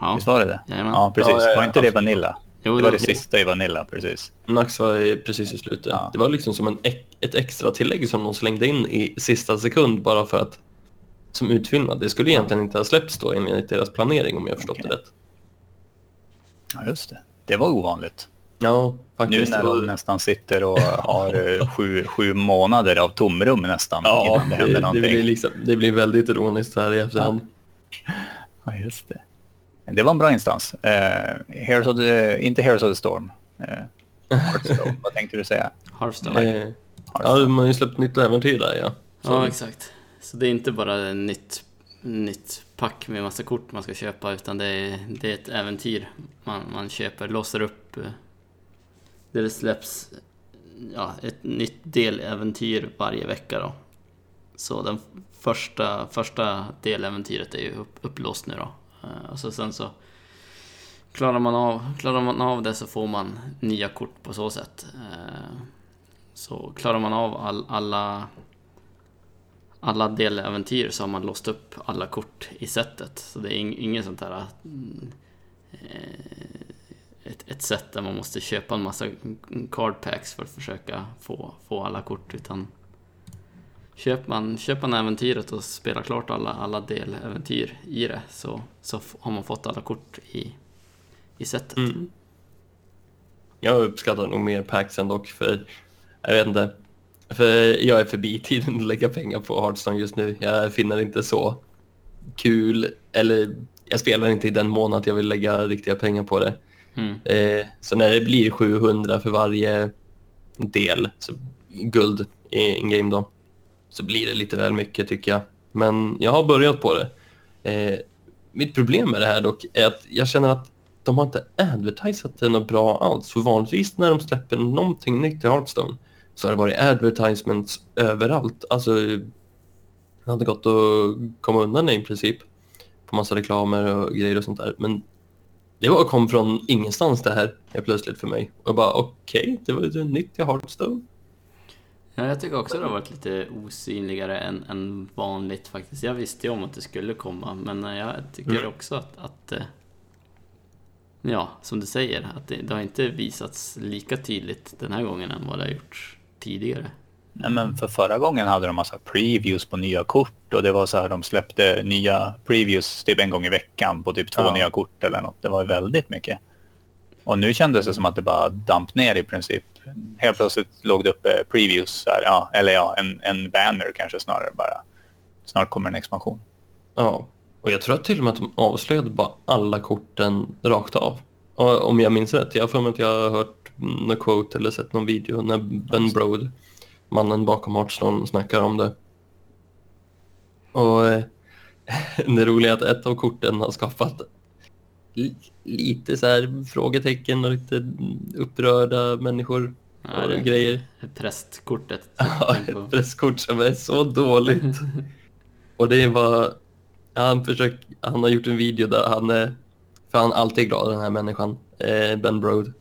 [SPEAKER 1] Ja,
[SPEAKER 2] Visst var det det?
[SPEAKER 1] Jajamän.
[SPEAKER 2] Ja, precis.
[SPEAKER 3] Ja, ja, ja,
[SPEAKER 2] var inte det. Vanilla?
[SPEAKER 1] jo,
[SPEAKER 2] Det var det
[SPEAKER 1] jo.
[SPEAKER 2] sista i Vanilla, precis.
[SPEAKER 3] Nax var precis i slutet.
[SPEAKER 2] Ja.
[SPEAKER 3] Det var liksom som en, ett extra tillägg som de slängde in i sista sekund bara för att som utfyllnad. Det skulle egentligen inte ha släppts då enligt deras planering om jag förstått
[SPEAKER 2] Okej.
[SPEAKER 3] det rätt.
[SPEAKER 2] Ja, just det. Det var ovanligt.
[SPEAKER 3] Ja,
[SPEAKER 2] Nu
[SPEAKER 3] faktiskt.
[SPEAKER 2] när
[SPEAKER 3] det var-
[SPEAKER 2] de nästan sitter och har eh, sju, sju månader av tomrum nästan
[SPEAKER 3] Ja,
[SPEAKER 2] innan det
[SPEAKER 3] det,
[SPEAKER 2] händer
[SPEAKER 3] det,
[SPEAKER 2] någonting.
[SPEAKER 3] blir liksom, det blir väldigt ironiskt här i efterhand.
[SPEAKER 2] Ja, just det. Det var en bra instans. Heroes of the, inte Heroes of the Storm. Hearthstone. Vad tänkte du säga?
[SPEAKER 1] Hearthstone.
[SPEAKER 3] Eh, ja, de har ju släppt nytt äventyr där ja. Så,
[SPEAKER 1] Ja, exakt. Så det är inte bara ett nytt, nytt pack med massa kort man ska köpa, utan det är, det är ett äventyr man, man köper, låser upp. Där det släpps ja, ett nytt deläventyr varje vecka då. Så den första, första deläventyret är ju upp, upplåst nu då. Eh, och så sen så klarar man, av, klarar man av det så får man nya kort på så sätt. Eh, så klarar man av all, alla alla deläventyr så har man låst upp alla kort i setet. Så det är ing- inget sånt här eh, ett, ett sätt där man måste köpa en massa card packs för att försöka få, få alla kort. Utan köper man, köper man äventyret och spelar klart alla, alla deläventyr i det så, så har man fått alla kort i, i setet.
[SPEAKER 3] Mm. Jag uppskattar nog mer packsen dock för, jag vet inte, för jag är förbi tiden att lägga pengar på Hearthstone just nu. Jag finner det inte så kul, eller jag spelar inte i den mån att jag vill lägga riktiga pengar på det.
[SPEAKER 1] Mm.
[SPEAKER 3] Eh, så när det blir 700 för varje del, så guld i en game då, så blir det lite väl mycket tycker jag. Men jag har börjat på det. Eh, mitt problem med det här dock är att jag känner att de har inte advertisat det något bra alls. För vanligtvis när de släpper någonting nytt i Hearthstone så har det varit advertisements överallt. Alltså, det hade gått att komma undan det i princip på massa reklamer och grejer och sånt där. Men det var kom från ingenstans det här helt plötsligt för mig. Och jag bara okej, det var ju nytt i Hearthstone.
[SPEAKER 1] Ja, jag tycker också det har varit lite osynligare än, än vanligt faktiskt. Jag visste ju om att det skulle komma, men eh, jag tycker
[SPEAKER 3] Mm.
[SPEAKER 1] också att, att eh, Ja, som du säger, att det, det har inte visats lika tydligt den här gången än vad det har gjorts tidigare.
[SPEAKER 2] Nej, men för förra gången hade de massa previews på nya kort och det var så här de släppte nya previews typ en gång i veckan på typ två
[SPEAKER 3] Ja.
[SPEAKER 2] nya kort eller något. Det var väldigt mycket. Och nu kändes det som att det bara damp ner i princip. Helt plötsligt låg det uppe previews, så här, ja, eller ja, en, en banner kanske snarare bara. Snart kommer en expansion.
[SPEAKER 3] Ja, och jag tror att till och med att de avslöjade bara alla korten rakt av. Och, om jag minns rätt. Jag har för mig att jag har hört någon quote eller sett någon video när Ben Brode, mannen bakom Hearthstone, snackar om det. Och eh, det roliga är att ett av korten har skapat li- lite så här frågetecken och lite upprörda människor
[SPEAKER 1] Ja,
[SPEAKER 3] och
[SPEAKER 1] det-
[SPEAKER 3] grejer.
[SPEAKER 1] Prästkortet.
[SPEAKER 3] Ja, ett presskort som är så dåligt. Och det var... Han, försök, han har gjort en video där han är... För han är alltid glad, den här människan, eh, Ben Brode.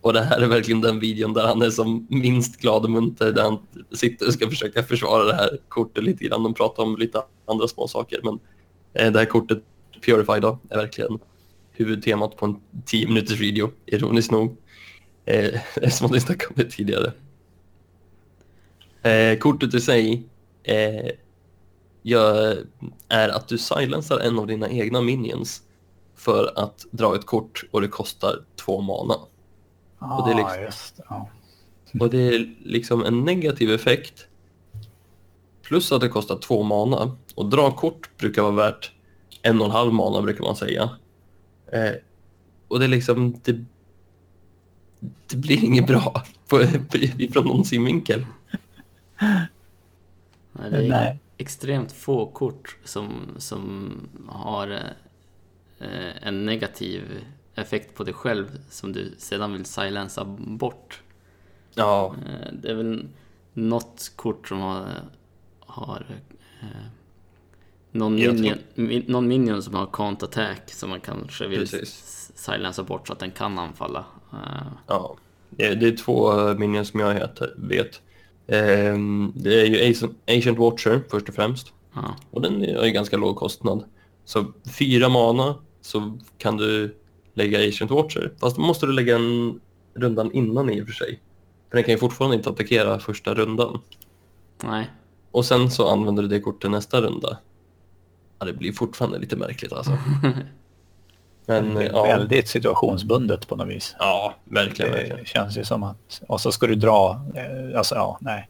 [SPEAKER 3] Och det här är verkligen den videon där han är som minst glad och munter, där han sitter och ska försöka försvara det här kortet lite grann. De pratar om lite andra små saker, men eh, det här kortet, Purify då, är verkligen huvudtemat på en 10 minuters video, ironiskt nog. Eh, som vi snackade om det tidigare. Eh, kortet i sig eh, gör, är att du silencar en av dina egna minions för att dra ett kort och det kostar två mana.
[SPEAKER 2] Ja,
[SPEAKER 3] det är liksom-
[SPEAKER 2] just det. Ja.
[SPEAKER 3] Och det är liksom en negativ effekt plus att det kostar två mana och dra kort brukar vara värt en och en halv mana brukar man säga. Eh, och det är liksom det, det blir inget bra på, från någon synvinkel.
[SPEAKER 1] Nej, det är
[SPEAKER 2] Nej.
[SPEAKER 1] extremt få kort som, som har eh, en negativ effekt på dig själv som du sedan vill silensa bort.
[SPEAKER 3] Ja,
[SPEAKER 1] Eh, Det är väl något kort som har, har eh, någon, minion, min, någon minion som har count attack som man kanske vill
[SPEAKER 3] Precis.
[SPEAKER 1] silensa bort så att den kan anfalla. Eh,
[SPEAKER 3] Ja, det är, det är två minions som jag heter, vet. Ehm, det är ju Ancient- Ancient Watcher först och främst.
[SPEAKER 1] ja.
[SPEAKER 3] Och den har ju ganska låg kostnad. Så fyra mana så kan du lägga Ancient Watcher. Fast då måste du lägga en rundan innan i och för sig. För den kan ju fortfarande inte attackera första rundan.
[SPEAKER 1] Nej,
[SPEAKER 3] Och sen så använder du det kortet nästa runda. Ja, det blir fortfarande lite märkligt alltså. Men ja,
[SPEAKER 2] Väldigt situationsbundet på något vis.
[SPEAKER 3] ja verkligen, verkligen.
[SPEAKER 2] Det känns ju som att... Och så ska du dra... eh, Alltså, ja, nej.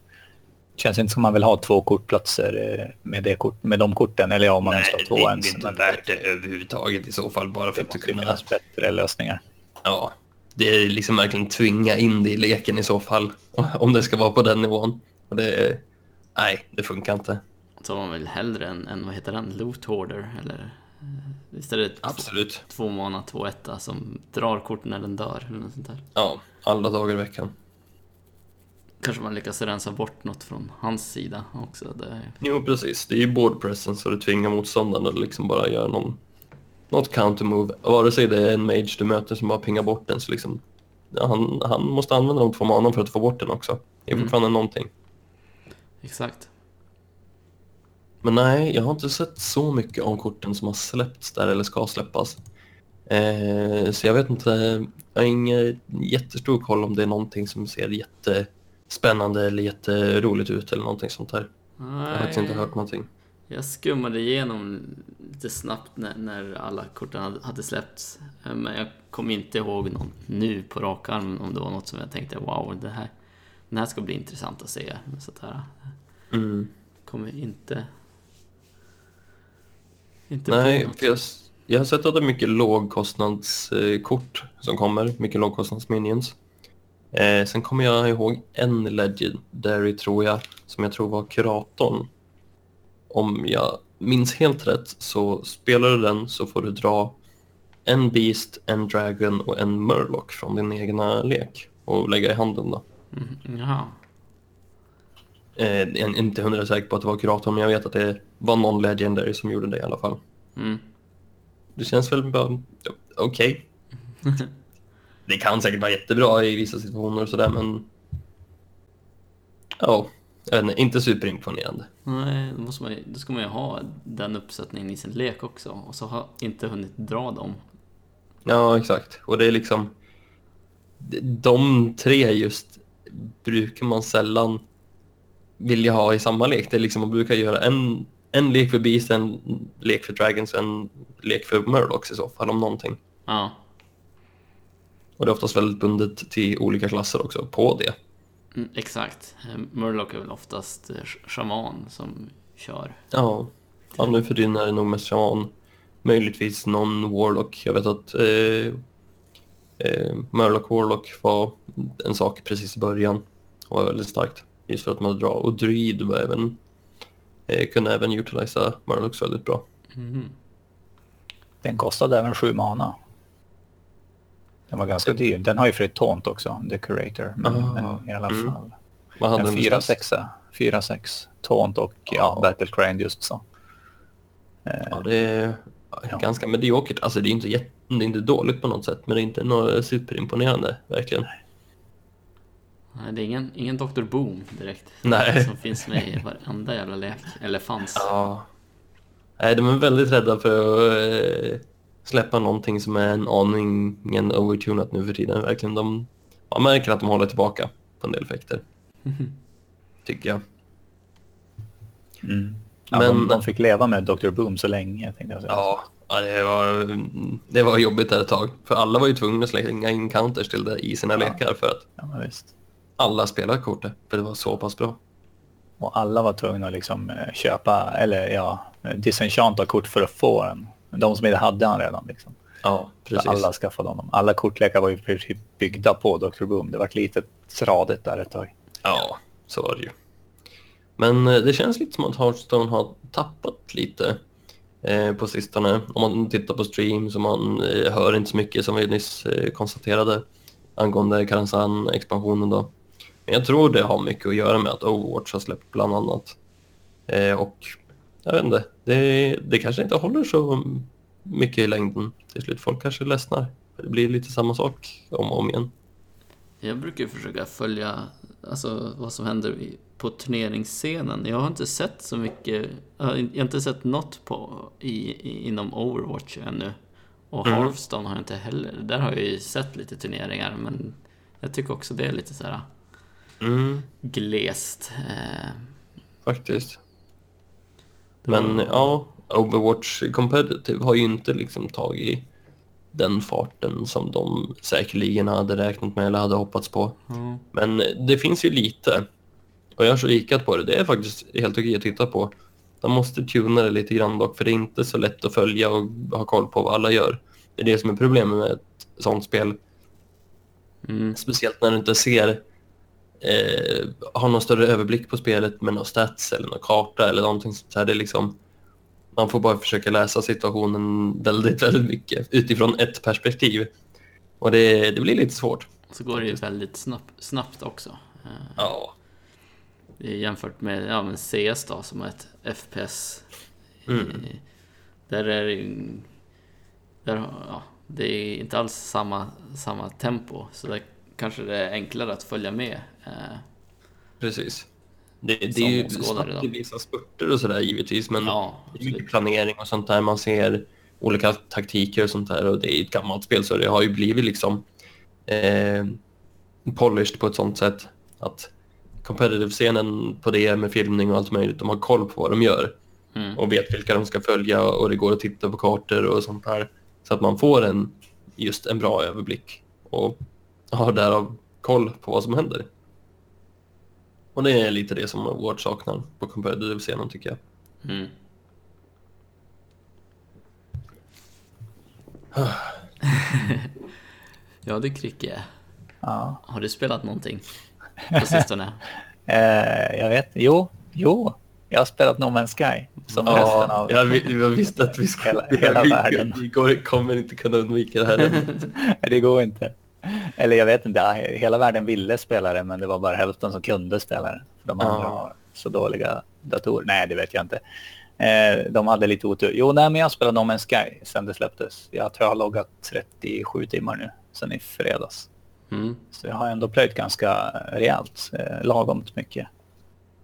[SPEAKER 2] Känns inte som man vill ha två kortplatser eh, med, det kort, med de korten. Eller ja, om man nu ska ha två ens. men
[SPEAKER 3] det överhuvudtaget i så fall bara för
[SPEAKER 2] Det
[SPEAKER 3] att
[SPEAKER 2] måste
[SPEAKER 3] kunna...
[SPEAKER 2] finnas bättre lösningar.
[SPEAKER 3] Ja, det är liksom verkligen tvinga in det i leken i så fall. Om det ska vara på den nivån. Och det är... Nej, det funkar inte.
[SPEAKER 1] så har man väl hellre en, en vad heter den, loot hoarder eller? eh, Visst är det två,
[SPEAKER 3] Absolut.
[SPEAKER 1] två mana, två etta som drar kort när den dör eller något sånt där.
[SPEAKER 3] Ja, alla dagar i veckan.
[SPEAKER 1] Kanske man lyckas rensa bort något från hans sida också. Det,
[SPEAKER 3] Jo, precis. Det är ju board presence så du tvingar motståndaren att liksom bara göra någon... Något counter move. Vare sig det är en mage du möter som bara pingar bort den så liksom... Han, han måste använda de två manan för att få bort den också. Det är
[SPEAKER 1] Mm.
[SPEAKER 3] fortfarande någonting.
[SPEAKER 1] exakt.
[SPEAKER 3] Men nej, jag har inte sett så mycket om korten som har släppts där eller ska släppas. Eh, så jag vet inte, jag har ingen jättestor koll om det är någonting som ser jättespännande eller jätteroligt ut eller någonting sånt där. Jag har faktiskt inte hört någonting.
[SPEAKER 1] Jag skummade igenom lite snabbt när, när alla korten hade, hade släppts. Eh, Men jag kommer inte ihåg någon nu på rak arm om det var något som jag tänkte wow, det här, det här ska bli intressant att se. Så att här,
[SPEAKER 3] Mm.
[SPEAKER 1] kommer inte... Inte
[SPEAKER 3] Nej, för jag, jag har sett att det är mycket lågkostnadskort som kommer, mycket lågkostnadsminions. Eh, sen kommer jag ihåg en Legendary tror jag, som jag tror var kuratorn. Om jag minns helt rätt så spelar du den så får du dra en Beast, en Dragon och en Murloc från din egna lek och lägga i handen då.
[SPEAKER 1] Mm, jaha.
[SPEAKER 3] Eh, jag är inte hundra säker på att det var kuratorn, men jag vet att det var någon Legendary som gjorde det i alla fall.
[SPEAKER 1] Mm.
[SPEAKER 3] Det känns väl bara okej. det kan säkert vara jättebra i vissa situationer och sådär, men... Ja, jag vet inte, inte superimponerande.
[SPEAKER 1] Nej, då, måste man, ju- då ska man ju ha den uppsättningen i sin lek också och så har inte hunnit dra dem.
[SPEAKER 3] Ja, exakt. Och det är liksom... de- De tre just brukar man sällan vilja ha i samma lek. Det är liksom, man brukar göra en, en lek för Beast, en lek för Dragons och en lek för Murlocs i så fall, om någonting.
[SPEAKER 1] Ja,
[SPEAKER 3] Och det är oftast väldigt bundet till olika klasser också på det.
[SPEAKER 1] mm, exakt. Eh, Murloc är väl oftast eh, sh- shaman som kör.
[SPEAKER 3] Ja, ja nu för tiden är det nog mest shaman. Möjligtvis någon Warlock. Jag vet att eh, eh, Murloc Warlock var en sak precis i början. Och var väldigt starkt. Just för att man drar. Och Druid var även, eh, kunde även utilisa Murlocs väldigt bra.
[SPEAKER 1] Mhm.
[SPEAKER 2] Den kostade även sju mana. Den var ganska dyr. Den har ju Fred Taunt också, The Curator. Men,
[SPEAKER 3] Ah,
[SPEAKER 2] men i alla
[SPEAKER 3] mm.
[SPEAKER 2] fall.
[SPEAKER 3] Vad hade
[SPEAKER 2] En
[SPEAKER 3] den
[SPEAKER 2] 4-6. 4-6. Taunt och ja,
[SPEAKER 3] Ja.
[SPEAKER 2] Battle Crane just så.
[SPEAKER 3] Ja, det är
[SPEAKER 2] Ja.
[SPEAKER 3] ganska mediokert. Alltså det är inte, jätte, det är inte dåligt på något sätt. Men det är inte något superimponerande, verkligen.
[SPEAKER 1] Nej, det är ingen, ingen Dr. Boom direkt.
[SPEAKER 3] Nej.
[SPEAKER 1] Som finns med i varenda jävla lek. Eller fanns.
[SPEAKER 3] Ja. Nej, de är väldigt rädda för att eh, släppa någonting som är en aningen overtunat nu för tiden. Verkligen, de, man märker att de håller tillbaka på en del effekter. Tycker jag.
[SPEAKER 2] Mm. Ja,
[SPEAKER 3] Men-
[SPEAKER 2] de, de fick leva med Dr. Boom så länge tänkte jag säga.
[SPEAKER 3] Ja, ja det, var, det var jobbigt där ett tag. För alla var ju tvungna att slänga in counters till det i sina lekar för att
[SPEAKER 2] Ja,
[SPEAKER 3] alla spelade kortet. För det var så pass bra.
[SPEAKER 2] Och alla var tvungna att liksom eh, köpa, eller ja, disenchanta kort för att få den. De som inte hade han redan liksom.
[SPEAKER 3] Ja, precis.
[SPEAKER 2] alla skaffade honom. Alla kortlekar var ju byggda på Dr. Boom. Det var lite tradigt där ett tag.
[SPEAKER 3] Ja, så var det ju. Men eh, det känns lite som att Hearthstone har tappat lite eh, på sistone. Om man tittar på streams och man eh, hör inte så mycket som vi nyss eh, konstaterade angående Karazhan-expansionen då. Men jag tror det har mycket att göra med att Overwatch har släppt bland annat. Och jag vet inte, det, det kanske inte håller så mycket i längden till slut. Folk kanske ledsnar. Det blir lite samma sak om och om igen.
[SPEAKER 1] Jag brukar försöka följa alltså, vad som händer på turneringsscenen. Jag har inte sett så mycket, jag har in- jag har inte sett något på, i, i, inom Overwatch ännu. Och
[SPEAKER 3] Mm.
[SPEAKER 1] Hearthstone har jag inte heller. Där har jag ju sett lite turneringar men jag tycker också det är lite så här
[SPEAKER 3] Mm,
[SPEAKER 1] glest. Eh,
[SPEAKER 3] faktiskt. Men ja, Overwatch Competitive har ju inte liksom tagit den farten som de säkerligen hade räknat med eller hade hoppats på.
[SPEAKER 1] Ja.
[SPEAKER 3] Men det finns ju lite. Och jag har så kikat på det. Det är faktiskt helt okej att titta på. De måste tuna det lite grann dock, för det är inte så lätt att följa och ha koll på vad alla gör. Det är det som är problemet med ett sånt spel.
[SPEAKER 1] Mm.
[SPEAKER 3] Speciellt när du inte ser, eh, har någon större överblick på spelet med någon stats eller någon karta eller någonting sånt här. Det är liksom, man får bara försöka läsa situationen väldigt, väldigt mycket utifrån ett perspektiv. Och det, det blir lite svårt.
[SPEAKER 1] Så går det ju väldigt snabbt, snabbt också. Eh,
[SPEAKER 3] Ja.
[SPEAKER 1] Jämfört med ja, men CS då, som är ett FPS.
[SPEAKER 3] Mm.
[SPEAKER 1] Där är det ju... Där, ja, det är inte alls samma, samma tempo, så där kanske det är enklare att följa med. Eh,
[SPEAKER 3] Precis. Det, det är ju snabbt i vissa spurter och sådär givetvis, men
[SPEAKER 1] Ja,
[SPEAKER 3] det är mycket planering och sånt där. Man ser olika taktiker och sånt där och det är ett gammalt spel så det har ju blivit liksom eh, polished på ett sånt sätt att competitive-scenen på det med filmning och allt möjligt, de har koll på vad de gör
[SPEAKER 1] Mm.
[SPEAKER 3] och vet vilka de ska följa och det går att titta på kartor och sånt där så att man får en, just en bra överblick och har därav koll på vad som händer. Och det är lite det som Watch saknar på competitive-scenen tycker jag.
[SPEAKER 1] Mm. ja du Kricke,
[SPEAKER 2] Ja.
[SPEAKER 1] har du spelat någonting på sistone?
[SPEAKER 2] Eh, jag vet, jo, jo. Jag har spelat No Man's Sky. Som resten av...
[SPEAKER 3] jag, vi- jag visste att vi skulle...
[SPEAKER 2] Hela- hela
[SPEAKER 3] vi,
[SPEAKER 2] världen.
[SPEAKER 3] vi går, kommer inte kunna undvika det här.
[SPEAKER 2] Det går inte. Eller jag vet inte, hela världen ville spela det men det var bara hälften som kunde spela det. För de andra
[SPEAKER 3] Ja.
[SPEAKER 2] har så dåliga datorer. Nej, det vet jag inte. Eh, de hade lite otur. Jo, nej, men jag spelade No Man's Sky sen det släpptes. Jag tror jag har loggat 37 timmar nu sen i fredags.
[SPEAKER 1] Mm.
[SPEAKER 2] Så jag har ändå plöjt ganska rejält, eh, lagomt mycket.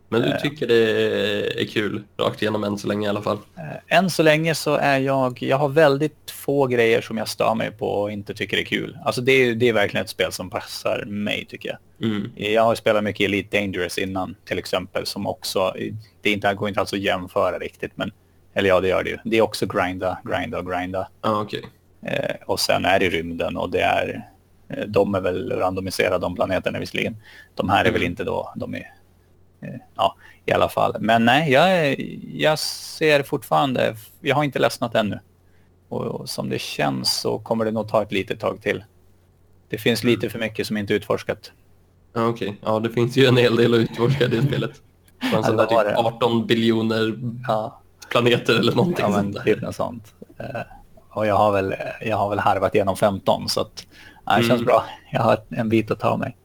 [SPEAKER 3] Men du tycker det är kul rakt igenom än så länge i alla fall?
[SPEAKER 2] Eh, Än så länge så är jag, jag har väldigt få grejer som jag stör mig på och inte tycker är kul. Alltså det är, det är verkligen ett spel som passar mig tycker jag.
[SPEAKER 3] Mm.
[SPEAKER 2] Jag har spelat mycket Elite Dangerous innan till exempel som också, det är inte, går inte alls att jämföra riktigt men, eller ja det gör det ju. Det är också grinda, grinda och grinda.
[SPEAKER 3] Ja, okej.
[SPEAKER 2] Eh, och sen är det rymden och det är, eh, de är väl randomiserade de planeterna visserligen. De här är väl
[SPEAKER 3] Mm.
[SPEAKER 2] inte då, de är, eh, ja i alla fall. Men nej, jag, jag ser fortfarande, jag har inte ledsnat ännu. Och, och som det känns så kommer det nog ta ett litet tag till. Det finns
[SPEAKER 3] Mm.
[SPEAKER 2] lite för mycket som inte är utforskat.
[SPEAKER 3] Ja, okej. Ja, det finns ju en hel del att utforska i det spelet. Fanns
[SPEAKER 2] var
[SPEAKER 3] typ
[SPEAKER 2] det.
[SPEAKER 3] 18 biljoner
[SPEAKER 2] Ja.
[SPEAKER 3] planeter eller någonting
[SPEAKER 2] Ja, men
[SPEAKER 3] sånt där.
[SPEAKER 2] typ något sånt. Eh, och jag har, väl, jag har väl harvat igenom 15 så att ja, det känns
[SPEAKER 3] Mm.
[SPEAKER 2] bra. Jag har en bit att ta mig.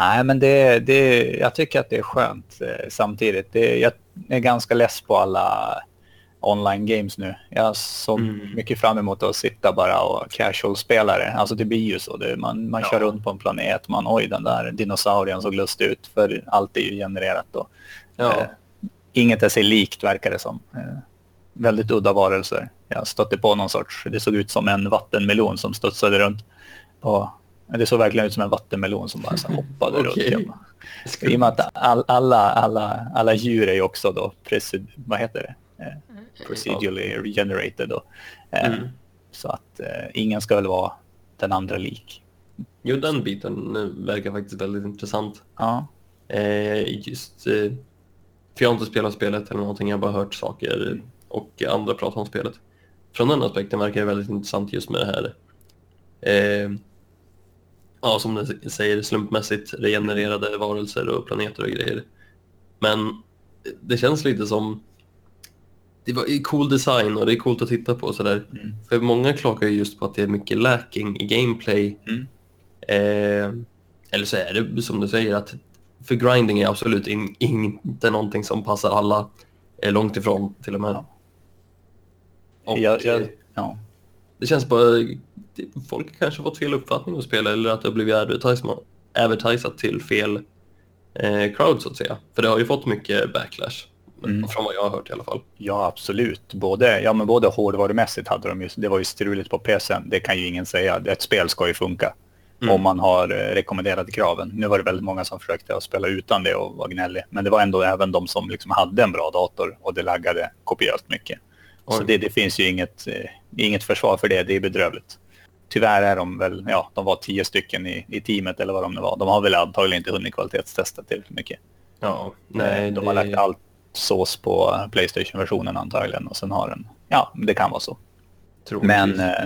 [SPEAKER 2] Nej, men det, det, jag tycker att det är skönt eh, samtidigt. Det, jag är ganska less på alla online games nu. Jag såg
[SPEAKER 3] Mm.
[SPEAKER 2] mycket fram emot att sitta bara och casual-spela det. Alltså det blir ju så. Det, man man
[SPEAKER 3] Ja.
[SPEAKER 2] kör runt på en planet. Man, oj, den där dinosaurien såg lustig ut. För allt är ju genererat då.
[SPEAKER 3] Ja.
[SPEAKER 2] Eh, inget är sig likt verkar det som. Eh, väldigt udda varelser. Jag stötte på någon sorts, det såg ut som en vattenmelon som studsade runt. Och, det såg verkligen ut som en vattenmelon som bara så hoppade
[SPEAKER 3] Okej.
[SPEAKER 2] runt. I och med att all, alla, alla, alla djur är ju också då, presid, vad heter det? Eh, procedurally generated. Då. Eh,
[SPEAKER 3] Mm.
[SPEAKER 2] Så att eh, ingen ska väl vara den andra lik.
[SPEAKER 3] Jo, den biten eh, verkar faktiskt väldigt intressant.
[SPEAKER 2] Ja,
[SPEAKER 3] Eh, just, för jag har inte spelat spelet eller någonting, jag har bara hört saker och andra prata om spelet. Från den aspekten verkar det väldigt intressant just med det här. Ja, som det säger, slumpmässigt regenererade varelser och planeter och grejer. Men det känns lite som... Det var cool design och det är coolt att titta på sådär.
[SPEAKER 2] Mm.
[SPEAKER 3] För många klagar ju just på att det är mycket lacking i gameplay.
[SPEAKER 2] Mm.
[SPEAKER 3] Eh, eller så är det som du säger att för grinding är absolut in, inte någonting som passar alla. Eh, långt ifrån till och med.
[SPEAKER 2] Ja.
[SPEAKER 3] Och,
[SPEAKER 2] jag, jag, ja.
[SPEAKER 3] Det känns bara... Folk kanske fått fel uppfattning om spel eller att det har blivit advertisat till fel eh, crowd så att säga. För det har ju fått mycket backlash.
[SPEAKER 2] Mm.
[SPEAKER 3] Från vad jag har hört i alla fall.
[SPEAKER 2] Ja, absolut. Både, ja, men både hårdvarumässigt hade de ju, det var ju struligt på PCn. Det kan ju ingen säga. Ett spel ska ju funka
[SPEAKER 3] Mm.
[SPEAKER 2] om man har eh, rekommenderade kraven. Nu var det väldigt många som försökte att spela utan det och var gnällig. Men det var ändå även de som liksom hade en bra dator och det laggade kopiöst mycket. Så
[SPEAKER 3] Oj.
[SPEAKER 2] det, det finns ju inget, eh, inget försvar för det. Det är bedrövligt. Tyvärr är de väl, ja, de var tio stycken i, i teamet eller vad de nu var. De har väl antagligen inte hunnit kvalitetstesta tillräckligt mycket.
[SPEAKER 3] Ja,
[SPEAKER 2] Nej,
[SPEAKER 3] nej,
[SPEAKER 2] de har
[SPEAKER 3] det-
[SPEAKER 2] lagt allt sås på Playstation-versionen antagligen och sen har den, ja, det kan vara så.
[SPEAKER 3] troligtvis.
[SPEAKER 2] Men, eh,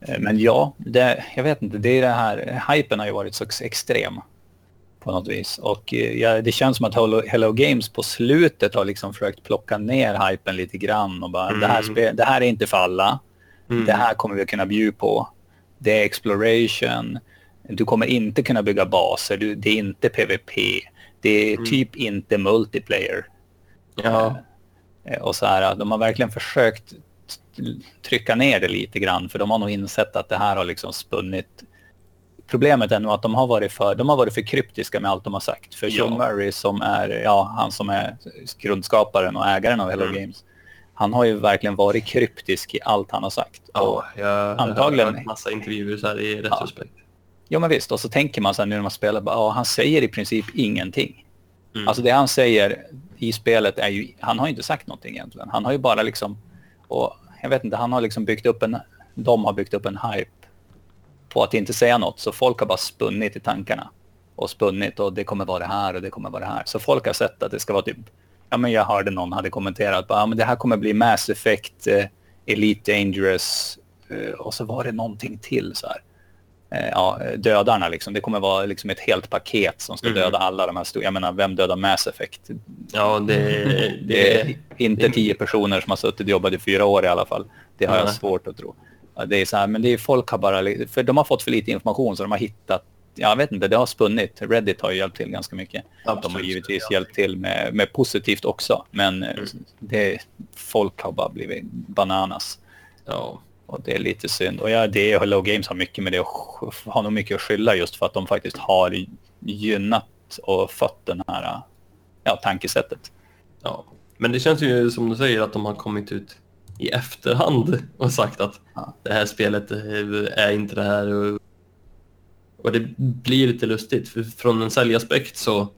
[SPEAKER 2] eh, men ja, det, jag vet inte, det är det här, hypen har ju varit så ex- extrem på något vis. Och eh, ja, det känns som att Hello, Hello Games på slutet har liksom försökt plocka ner hypen lite grann och bara, det, här
[SPEAKER 3] Mm.
[SPEAKER 2] det här är inte för alla.
[SPEAKER 3] Mm.
[SPEAKER 2] Det här kommer vi att kunna bjuda på. Det är exploration. Du kommer inte kunna bygga baser. Du, det är inte PVP. Det är
[SPEAKER 3] Mm.
[SPEAKER 2] typ inte multiplayer.
[SPEAKER 3] Ja,
[SPEAKER 2] Eh, Och så här, de har verkligen försökt trycka ner det lite grann för de har nog insett att det här har liksom spunnit problemet är nog att de har varit för, de har varit för kryptiska med allt de har sagt. För Sean
[SPEAKER 3] Ja.
[SPEAKER 2] Murray som är, ja, han som är grundskaparen och ägaren av Hello
[SPEAKER 3] Mm.
[SPEAKER 2] Games. Han har ju verkligen varit kryptisk i allt han har sagt. Och,
[SPEAKER 3] Ja, jag
[SPEAKER 2] antagligen-
[SPEAKER 3] har hört massa intervjuer så här i retrospekt.
[SPEAKER 2] ja men visst, och så tänker man så här nu när man spelar, bara, ja, han säger i princip ingenting.
[SPEAKER 3] Mm.
[SPEAKER 2] Alltså det han säger i spelet är ju, han har ju inte sagt någonting egentligen. Han har ju bara liksom, och jag vet inte, han har liksom byggt upp en, de har byggt upp en hype på att inte säga något. Så folk har bara spunnit i tankarna och spunnit och det kommer vara det här och det kommer vara det här. Så folk har sett att det ska vara typ, ja men jag hörde någon hade kommenterat, bara, ja men det här kommer bli Mass Effect, eh, Elite Dangerous eh, och så var det någonting till så här. Eh, ja, dödarna liksom. Det kommer vara liksom ett helt paket som ska
[SPEAKER 3] Mm.
[SPEAKER 2] döda alla de här stora. Jag menar, vem dödar Mass Effect?
[SPEAKER 3] Ja, det,
[SPEAKER 2] Det
[SPEAKER 3] det,
[SPEAKER 2] är inte tio personer som har suttit och jobbat i fyra år i alla fall. Det har jag
[SPEAKER 3] Nej.
[SPEAKER 2] svårt att tro. Ja, Det är så här, men det är folk har bara, för de har fått för lite information så de har hittat, jag vet inte, det har spunnit. Reddit har ju hjälpt till ganska mycket. De har
[SPEAKER 3] Absolut.
[SPEAKER 2] givetvis hjälpt till med, med positivt också, men eh,
[SPEAKER 3] Mm.
[SPEAKER 2] det, folk har bara blivit bananas.
[SPEAKER 3] ja,
[SPEAKER 2] Och det är lite synd. Och ja, det är Hello Games har mycket med det och har nog mycket att skylla just för att de faktiskt har gynnat och fött den här ja, tankesättet.
[SPEAKER 3] ja. Men det känns ju som du säger att de har kommit ut i efterhand och sagt att
[SPEAKER 2] Ja.
[SPEAKER 3] det här spelet eh, är inte det här. Och, och det blir lite lustigt. För från en säljaspekt så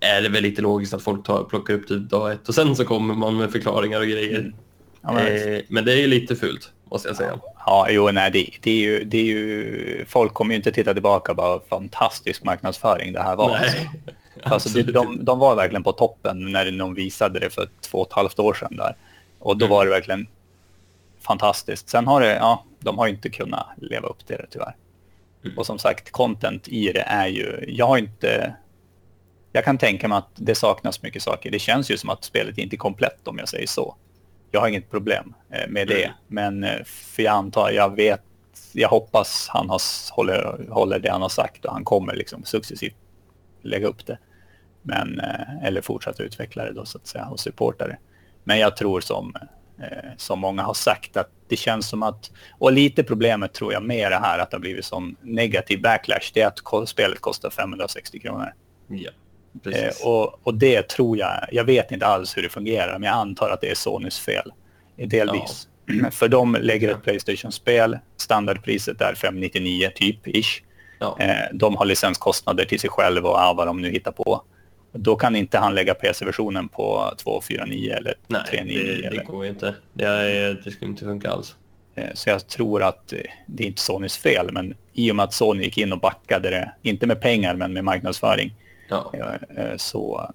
[SPEAKER 3] är det väl lite logiskt att folk tar, plockar upp det dag ett och sen så kommer man med förklaringar och grejer.
[SPEAKER 2] Mm. Ja, men,
[SPEAKER 3] eh, men det är ju lite fult, måste jag säga.
[SPEAKER 2] ja, jo, nej, det, det, är ju, det är ju... Folk kommer ju inte titta tillbaka och bara fantastisk marknadsföring det här var.
[SPEAKER 3] Nej,
[SPEAKER 2] Alltså,
[SPEAKER 3] absolut
[SPEAKER 2] de, de var verkligen på toppen när de visade det för två och ett halvt år sedan där. Och då
[SPEAKER 3] Mm.
[SPEAKER 2] var det verkligen fantastiskt. Sen har det, ja, de har inte kunnat leva upp till det tyvärr.
[SPEAKER 3] Mm.
[SPEAKER 2] Och som sagt, content i det är ju, jag har inte, jag kan tänka mig att det saknas mycket saker. Det känns ju som att spelet inte är komplett om jag säger så. Jag har inget problem eh, med det,
[SPEAKER 3] Mm.
[SPEAKER 2] men eh, för jag antar, jag vet, jag hoppas han har, håller, håller det han har sagt och han kommer liksom successivt lägga upp det. Men, eh, eller fortsätta utveckla det då så att säga och supporta det. Men jag tror som, eh, som många har sagt att det känns som att, och lite problemet tror jag med det här att det har blivit sån negativ backlash, det är att spelet kostar 560 kronor.
[SPEAKER 3] Ja,
[SPEAKER 2] Eh,
[SPEAKER 3] precis.
[SPEAKER 2] och, och det tror jag, jag vet inte alls hur det fungerar, men jag antar att det är Sonys fel. Delvis. För de lägger ett Playstation-spel, standardpriset är 599 typ, ish.
[SPEAKER 3] ja.
[SPEAKER 2] Eh, de har licenskostnader till sig själv och ja, vad de nu hittar på. Då kan inte han lägga PC-versionen på 249 eller
[SPEAKER 3] Nej,
[SPEAKER 2] 399.
[SPEAKER 3] det, det
[SPEAKER 2] eller,
[SPEAKER 3] går ju inte. Det, är, det skulle inte funka alls.
[SPEAKER 2] eh, så jag tror att eh, det är inte Sonys fel, men i och med att Sony gick in och backade det, inte med pengar men med marknadsföring,
[SPEAKER 3] Ja,
[SPEAKER 2] eh, så,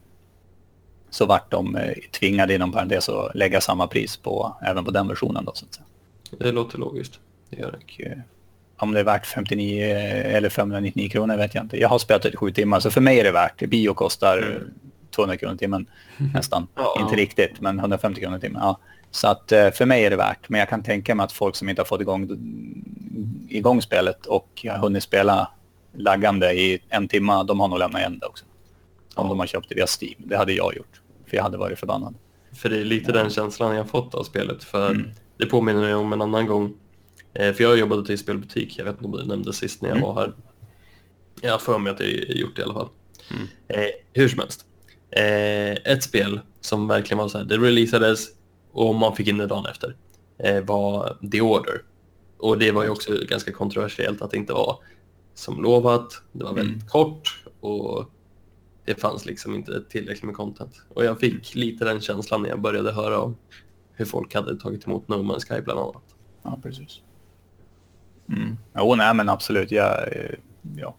[SPEAKER 2] så vart de tvingade inom parentes att lägga samma pris på, även på den versionen. Då, så att säga.
[SPEAKER 3] det låter logiskt. Det gör det.
[SPEAKER 2] Eh, om det är värt 59 eller 599 kronor vet jag inte. Jag har spelat 37 timmar, så för mig är det värt. Bio kostar
[SPEAKER 3] Mm.
[SPEAKER 2] eh, 200 kronor i timmen nästan.
[SPEAKER 3] Ja.
[SPEAKER 2] Inte riktigt, men 150 kronor i timmen. Ja. Så att eh, för mig är det värt. Men jag kan tänka mig att folk som inte har fått igång, igång spelet och har hunnit spela laggande i en timme, de har nog lämnat igen det också. Om
[SPEAKER 3] Ja.
[SPEAKER 2] de har köpt det via Steam. Det hade jag gjort. För jag hade varit förbannad.
[SPEAKER 3] För det är lite den känslan jag fått av spelet. För
[SPEAKER 2] Mm.
[SPEAKER 3] det påminner mig om en annan gång. Eh, för jag jobbade till spelbutik. Jag vet inte om du nämnde sist när jag
[SPEAKER 2] Mm.
[SPEAKER 3] var här. Jag har för mig att jag gjort det i alla fall.
[SPEAKER 1] Mm.
[SPEAKER 3] Eh, hur som helst. Eh, ett spel som verkligen var så här. Det releasades och man fick in det dagen efter. Eh, var The Order. Och det var ju också ganska kontroversiellt att det inte var som lovat. Det var väldigt
[SPEAKER 2] Mm.
[SPEAKER 3] kort och det fanns liksom inte tillräckligt med content. Och jag fick lite den känslan när jag började höra om hur folk hade tagit emot No Man's Sky bland annat.
[SPEAKER 2] Ja, precis. Mm. Jo, nej, men absolut. Jag, eh, ja.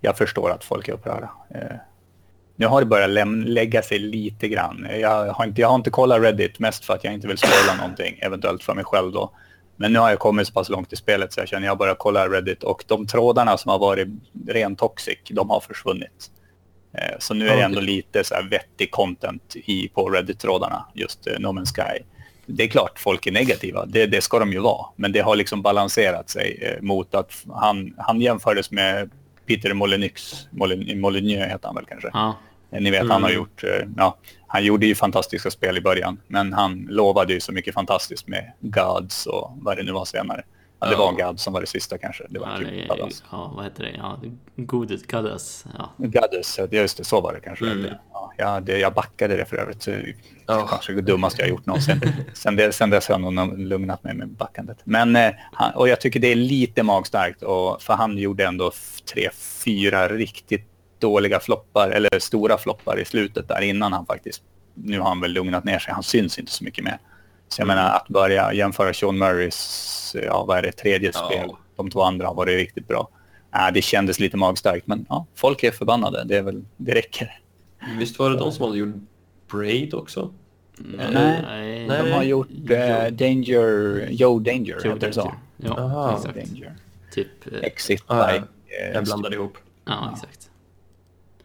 [SPEAKER 2] jag förstår att folk är upprörda. Eh, Nu har det börjat lägga sig lite grann. Jag har, inte, jag har inte kollat Reddit mest för att jag inte vill spoila någonting, eventuellt för mig själv då. Men nu har jag kommit så pass långt i spelet så jag känner jag börjar kolla Reddit och de trådarna som har varit ren toxic, de har försvunnit. Eh, Så nu är det ändå lite så här vettig content i, på Reddit-trådarna, just No Man's Sky. Det är klart folk är negativa, det, det ska de ju vara. Men det har liksom balanserat sig eh, mot att han, han jämfördes med Peter Molyneux, Molyn- Molyneux heter han väl kanske.
[SPEAKER 1] Ja,
[SPEAKER 2] Eh, Ni vet, han har
[SPEAKER 3] Mm.
[SPEAKER 2] gjort, eh, ja, han gjorde ju fantastiska spel i början, men han lovade ju så mycket fantastiskt med Gods och vad det nu var senare. Ja, det var en gadd som var det sista kanske. Det var
[SPEAKER 1] Ja,
[SPEAKER 2] en
[SPEAKER 1] det,
[SPEAKER 2] Goddess.
[SPEAKER 1] ja, vad heter det? Ja, Godet, Goddess. Ja.
[SPEAKER 2] Goddess, ja, just det, så var det kanske.
[SPEAKER 3] Mm.
[SPEAKER 2] Ja, jag, det, jag backade det för övrigt.
[SPEAKER 3] Ja.
[SPEAKER 2] kanske det dummaste jag gjort någonsin. sen, det, sen dess har jag nog lugnat mig med backandet. Men, eh, och jag tycker det är lite magstarkt. Och, för han gjorde ändå tre, fyra riktigt dåliga floppar, eller stora floppar i slutet där innan han faktiskt... Nu har han väl lugnat ner sig, han syns inte så mycket mer. Så jag
[SPEAKER 3] Mm.
[SPEAKER 2] menar att börja jämföra Sean Murrays, ja vad är det, tredje
[SPEAKER 3] Ja.
[SPEAKER 2] spel. De två andra har varit riktigt bra. Äh, det kändes lite magstarkt, men ja, folk är förbannade. Det, är väl, det räcker.
[SPEAKER 3] Visst var det de som hade gjort Braid också?
[SPEAKER 1] Nej,
[SPEAKER 2] Nej,
[SPEAKER 3] Nej.
[SPEAKER 2] De har gjort eh, Danger, Joe Danger,
[SPEAKER 1] Joe
[SPEAKER 2] heter det så?
[SPEAKER 1] Ja,
[SPEAKER 3] Aha.
[SPEAKER 1] exakt.
[SPEAKER 2] Danger.
[SPEAKER 1] Typ, eh,
[SPEAKER 2] Exit
[SPEAKER 3] Ah,
[SPEAKER 2] by... eh,
[SPEAKER 3] Jag blandade ihop.
[SPEAKER 1] ja, exakt.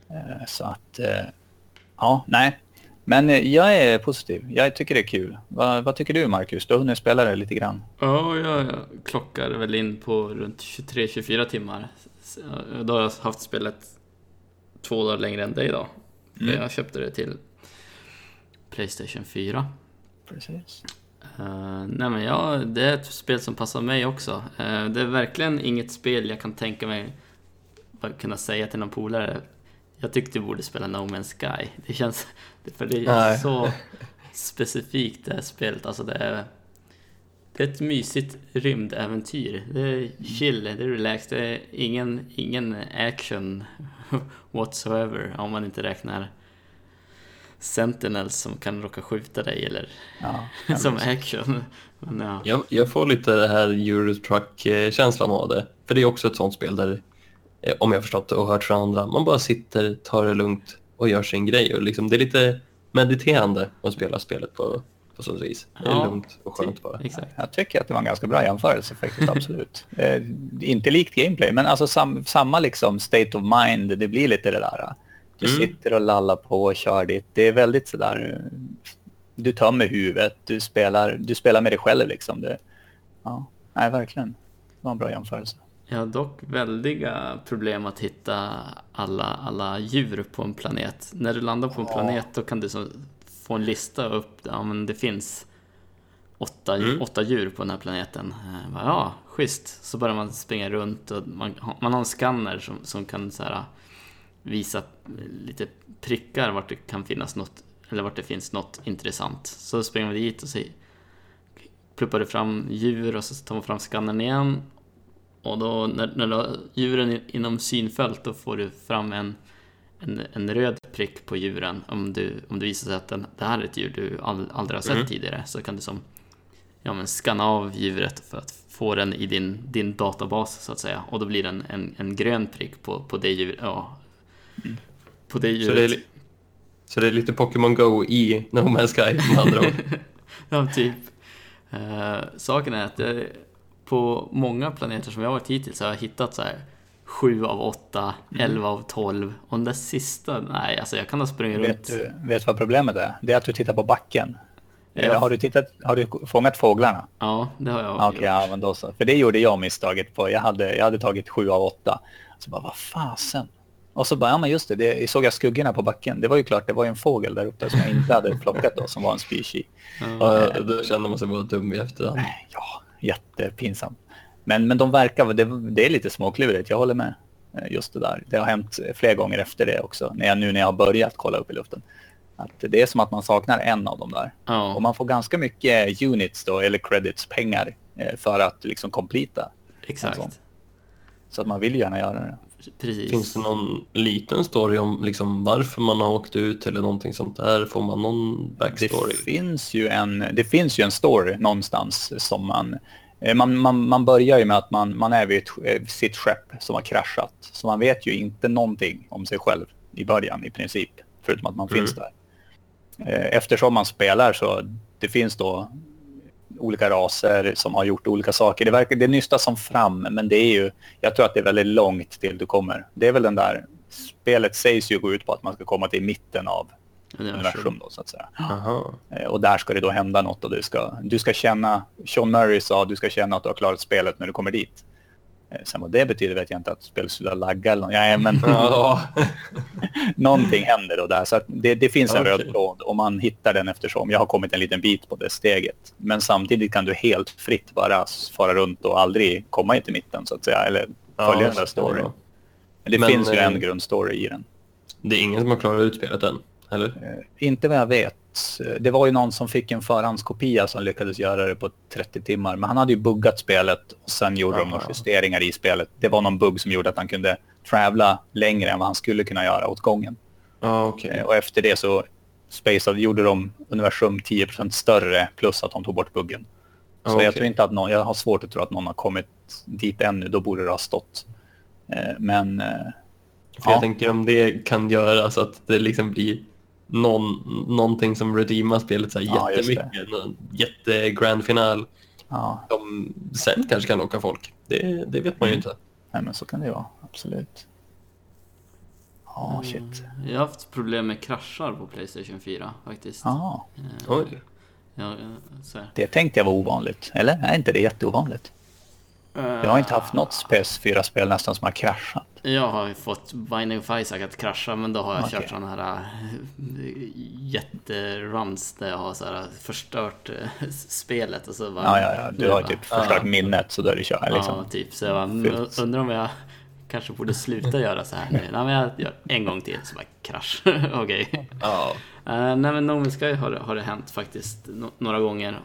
[SPEAKER 2] eh, Så att... eh, Ja, nej. Men eh, jag är positiv. Jag tycker det är kul. Vad, vad tycker du, Marcus? Du har hunnit spela det lite grann.
[SPEAKER 1] Ja, jag klockar väl in på runt 23-24 timmar. Ja, Då har jag haft spelet två dagar längre än dig då.
[SPEAKER 2] Mm.
[SPEAKER 1] Jag köpte det till Playstation 4.
[SPEAKER 2] Precis.
[SPEAKER 1] Uh, nej men ja, det är ett spel som passar mig också. Eh, det är verkligen inget spel jag kan tänka mig att kunna säga till någon polare. Jag tyckte du borde spela No Man's Sky. Det känns, för det är
[SPEAKER 3] Nej.
[SPEAKER 1] så specifikt det här spelet. Alltså det är, det är ett mysigt rymdäventyr. Det är chill, det är relaxed, det är ingen, ingen action whatsoever om man inte räknar Sentinels som kan råka skjuta dig eller
[SPEAKER 2] Ja,
[SPEAKER 1] som action. Men ja.
[SPEAKER 3] Jag, jag får lite det här Eurotruck-känslan av det. För det är också ett sånt spel där, om jag förstått det och hört från andra, man bara sitter, tar det lugnt och gör sin grej. Och liksom, det är lite mediterande att spela spelet på, på så vis. Det är
[SPEAKER 1] Ja,
[SPEAKER 3] lugnt och skönt bara.
[SPEAKER 1] Exakt.
[SPEAKER 2] Jag tycker att det var en ganska bra jämförelse faktiskt, absolut. eh, inte likt gameplay, men alltså sam, samma liksom state of mind. Det blir lite det där. Du
[SPEAKER 3] Mm.
[SPEAKER 2] sitter och lallar på och kör ditt. Det är väldigt sådär. eh, Du tömmer huvudet, du spelar, du spelar med dig själv liksom. Det, ja, nej, verkligen. Det var en bra jämförelse.
[SPEAKER 1] Jag har dock väldiga problem att hitta alla, alla djur på en planet. När du landar på en
[SPEAKER 2] Ja.
[SPEAKER 1] planet då kan du så få en lista upp, ja men det finns åtta,
[SPEAKER 3] Mm.
[SPEAKER 1] åtta djur på den här planeten. Eh, bara, Ja, schysst. Så börjar man springa runt och man, man har en skanner som, som kan så här, visa lite prickar vart det kan finnas något, eller vart det finns något intressant. Så springer man dit och så pluppar det fram djur och så tar man fram skannern igen. Och då när, när du har djuren inom synfält då får du fram en, en, en röd prick på djuren. Om du, om det visar sig att den, det här är ett djur du ald, aldrig har sett
[SPEAKER 3] Mm.
[SPEAKER 1] tidigare så kan du som ja, men skanna av djuret för att få den i din, din databas så att säga. Och då blir det en, en, en grön prick på, på det djuret. Ja, på det
[SPEAKER 3] Så
[SPEAKER 1] djuret.
[SPEAKER 3] det, är, så det är lite Pokémon Go i No Man's Sky med andra ord.
[SPEAKER 1] Ja, typ. Eh, saken är att det, på många planeter som jag har varit hittills har jag hittat så här 7 av 8,
[SPEAKER 2] Mm.
[SPEAKER 1] 11 av 12 och den där sista, nej alltså jag kan ha sprungit
[SPEAKER 2] Vet
[SPEAKER 1] runt.
[SPEAKER 2] du vet vad problemet är? Det är att du tittar på backen.
[SPEAKER 1] Ja.
[SPEAKER 2] Har, du tittat, har du fångat fåglarna?
[SPEAKER 1] Ja, det har jag
[SPEAKER 2] Ja, Okej,
[SPEAKER 1] gjort.
[SPEAKER 2] ja, men då så. För det gjorde jag misstaget på. Jag hade, jag hade tagit sju av åtta. Så bara, vad fasen? Och så bara, ja men just det, det såg jag skuggorna på backen. Det var ju klart, det var ju en fågel där uppe som jag inte hade plockat då, som var en species.
[SPEAKER 1] Ja.
[SPEAKER 3] Ja, då känner man sig bara dum i efterhand.
[SPEAKER 2] Ja, jättepinsamt. Men, men de verkar, det, det är lite småklurigt, jag håller med. Eh, Just det där. Det har hänt fler gånger efter det också, när jag, nu när jag har börjat kolla upp i luften. Att det är som att man saknar en av dem där. Och
[SPEAKER 1] ja,
[SPEAKER 2] man får ganska mycket units då, eller credits, pengar, eh, för att liksom completa.
[SPEAKER 1] exakt.
[SPEAKER 2] Så att man vill gärna göra det.
[SPEAKER 1] Precis.
[SPEAKER 3] Finns det någon liten story om liksom varför man har åkt ut eller någonting sånt där? Får man någon backstory?
[SPEAKER 2] Det finns ju en, det finns ju en story någonstans som man... eh, Man, man, man börjar ju med att man, man är vid ett, eh, sitt skepp som har kraschat. Så man vet ju inte någonting om sig själv i början i princip. Förutom att man
[SPEAKER 3] Mm.
[SPEAKER 2] finns där. Eh, Eftersom man spelar så det finns då olika raser som har gjort olika saker. Det, verkar, det nystas som fram, men det är ju... Jag tror att det är väldigt långt till du kommer. Det är väl den där... Spelet sägs ju gå ut på att man ska komma till mitten av universum då, så att säga.
[SPEAKER 3] Aha.
[SPEAKER 2] Eh, Och där ska det då hända något och du ska, du ska känna, Sean Murray sa, du ska känna att du har klarat spelet när du kommer dit. Eh, Sen vad det betyder vet jag inte, att spelet slutar lagga eller något. Ja, men
[SPEAKER 3] Ja,
[SPEAKER 2] någonting händer då där. Så det, det finns en
[SPEAKER 3] Okej.
[SPEAKER 2] röd tråd och man hittar den eftersom jag har kommit en liten bit på det steget. Men samtidigt kan du helt fritt bara fara runt och aldrig komma in till mitten så att säga. Eller
[SPEAKER 3] Ja,
[SPEAKER 2] följa den
[SPEAKER 3] så
[SPEAKER 2] där storyn. Men det
[SPEAKER 3] Men,
[SPEAKER 2] finns ju
[SPEAKER 3] eh,
[SPEAKER 2] en grundstory i den.
[SPEAKER 3] det är ingen som har klarat ut spelet än, eller?
[SPEAKER 2] Eh, Inte vad jag vet. Eh, Det var ju någon som fick en förhandskopia som lyckades göra det på 30 timmar. Men han hade ju buggat spelet och sen gjorde de
[SPEAKER 3] Aha.
[SPEAKER 2] några justeringar i spelet. Det var någon bugg som gjorde att han kunde travla längre än vad han skulle kunna göra åt gången.
[SPEAKER 3] Ja, okej.
[SPEAKER 2] Eh, Och efter det så spacade, gjorde de universum 10% större plus att de tog bort buggen. Så
[SPEAKER 3] Okej.
[SPEAKER 2] jag tror inte att någon, jag har svårt att tro att någon har kommit dit ännu. Då borde det ha stått. Eh, Men eh,
[SPEAKER 3] För jag
[SPEAKER 2] ja.
[SPEAKER 3] tänker om det kan göra så att det liksom blir någon, någonting som redeemar spelet så här
[SPEAKER 2] Ja,
[SPEAKER 3] jättemycket. Jättegrand final.
[SPEAKER 2] ja,
[SPEAKER 3] Som sen kanske kan locka folk. Det, det vet man ju
[SPEAKER 2] Mm.
[SPEAKER 3] inte.
[SPEAKER 2] nej, men så kan det vara. Absolut. Ja, shit.
[SPEAKER 1] Jag har haft problem med kraschar på Playstation 4 faktiskt.
[SPEAKER 2] Ja,
[SPEAKER 1] Eh,
[SPEAKER 3] Oj.
[SPEAKER 1] Ja, här.
[SPEAKER 2] det tänkte jag var ovanligt. Eller är inte det jätteovanligt? Jag har inte haft något PS4-spel nästan som har kraschat.
[SPEAKER 1] Jag har fått Binding of Isaac att krascha men då har jag
[SPEAKER 2] Okej.
[SPEAKER 1] kört sådana här äh, jätteruns där jag har så här förstört äh, spelet och så bara...
[SPEAKER 2] Ja, ja, ja. Du har typ förstört
[SPEAKER 3] Ja.
[SPEAKER 2] minnet så då är det kört. Liksom.
[SPEAKER 1] Ja, typ. Så jag bara, undrar om jag kanske borde sluta göra så här nu. Nej, men jag gör en gång till så bara krasch. Okej.
[SPEAKER 3] Ja.
[SPEAKER 1] Uh, nej men No Man's Sky har, det- har det hänt faktiskt några gånger.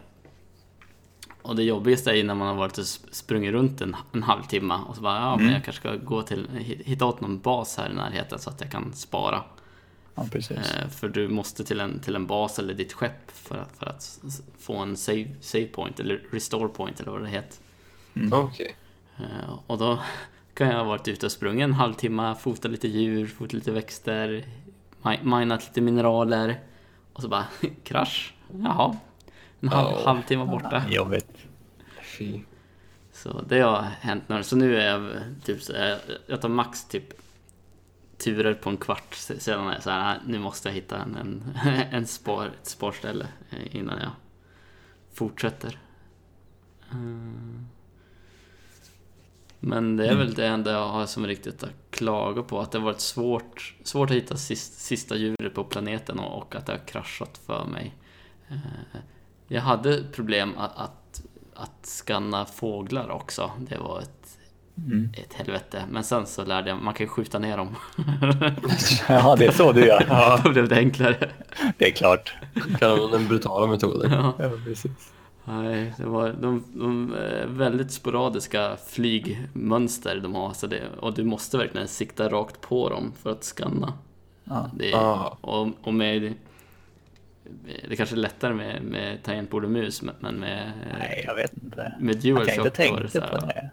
[SPEAKER 1] Och det jobbigaste är ju när man har varit och sp- sprungit runt en, en halvtimme och så bara, ja men jag kanske ska gå till, hi- hitta åt någon bas här i närheten så att jag kan spara.
[SPEAKER 2] Ja, precis.
[SPEAKER 1] Eh, för du måste till en, till en bas eller ditt skepp för att, för att få en save, save point eller restore point eller vad det heter.
[SPEAKER 3] Okej.
[SPEAKER 1] Eh, och då kan jag ha varit ute och sprungit en halvtimme, fotat lite djur, fotat lite växter, mi- minat lite mineraler och så bara krasch. Jaha, en halv,
[SPEAKER 3] Ja.
[SPEAKER 1] halvtimme borta.
[SPEAKER 2] Jobbigt.
[SPEAKER 3] Fy.
[SPEAKER 1] Så det har hänt nu. Så nu är jag typ så här, jag tar max typ turer på en kvart sedan är jag så här, "Nej, nu måste jag hitta en, en, en spar, ett sparställe eh, innan jag fortsätter. Mm. Men det är väl det enda jag har som riktigt att klaga på, att det har varit svårt, svårt att hitta sist, sista djuret på planeten och, och att det har kraschat för mig. Jag hade problem att, att, att skanna fåglar också. Det var ett,
[SPEAKER 2] Mm.
[SPEAKER 1] ett helvete. Men sen så lärde jag man kan ju skjuta ner dem.
[SPEAKER 2] Ja, det är så du gör.
[SPEAKER 1] Då blev det enklare.
[SPEAKER 2] Det är klart.
[SPEAKER 3] Kan den brutala metoden.
[SPEAKER 1] Ja.
[SPEAKER 2] Ja, precis.
[SPEAKER 1] Nej, det var de, de eh, väldigt sporadiska flygmönster de har. Så det, och du måste verkligen sikta rakt på dem för att skanna.
[SPEAKER 2] Ja.
[SPEAKER 1] Det,
[SPEAKER 3] Ah.
[SPEAKER 1] och, och med... Det kanske är lättare med, med tangentbord och mus, men- med,
[SPEAKER 2] Nej, jag vet inte.
[SPEAKER 1] med
[SPEAKER 2] Jag kan
[SPEAKER 1] DualShock
[SPEAKER 2] inte
[SPEAKER 1] då var det så
[SPEAKER 2] på
[SPEAKER 1] här,
[SPEAKER 2] det.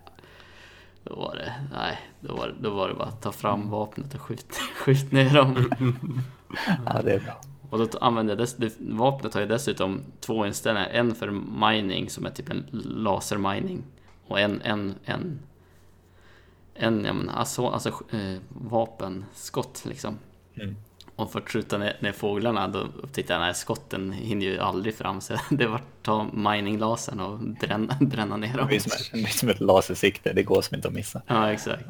[SPEAKER 1] Då var det, nej, då var, då var det bara att ta fram vapnet och skjuta skjut ner dem.
[SPEAKER 2] Ja, det är bra.
[SPEAKER 1] Och då använder jag dess, det, vapnet har ju dessutom två inställningar. En för mining som är typ en lasermining. Och en, en, en, en ja, men, alltså, alltså eh, vapenskott liksom.
[SPEAKER 2] Mm.
[SPEAKER 1] Och för att skjuta ner, ner fåglarna då upptäckte jag att skotten hinner ju aldrig fram. Så det var att ta mininglasern och bränna, bränna ner
[SPEAKER 2] Det
[SPEAKER 1] dem.
[SPEAKER 2] blir som ett, det blir som ett lasersikte. Det går som inte att missa.
[SPEAKER 1] Ja, exakt.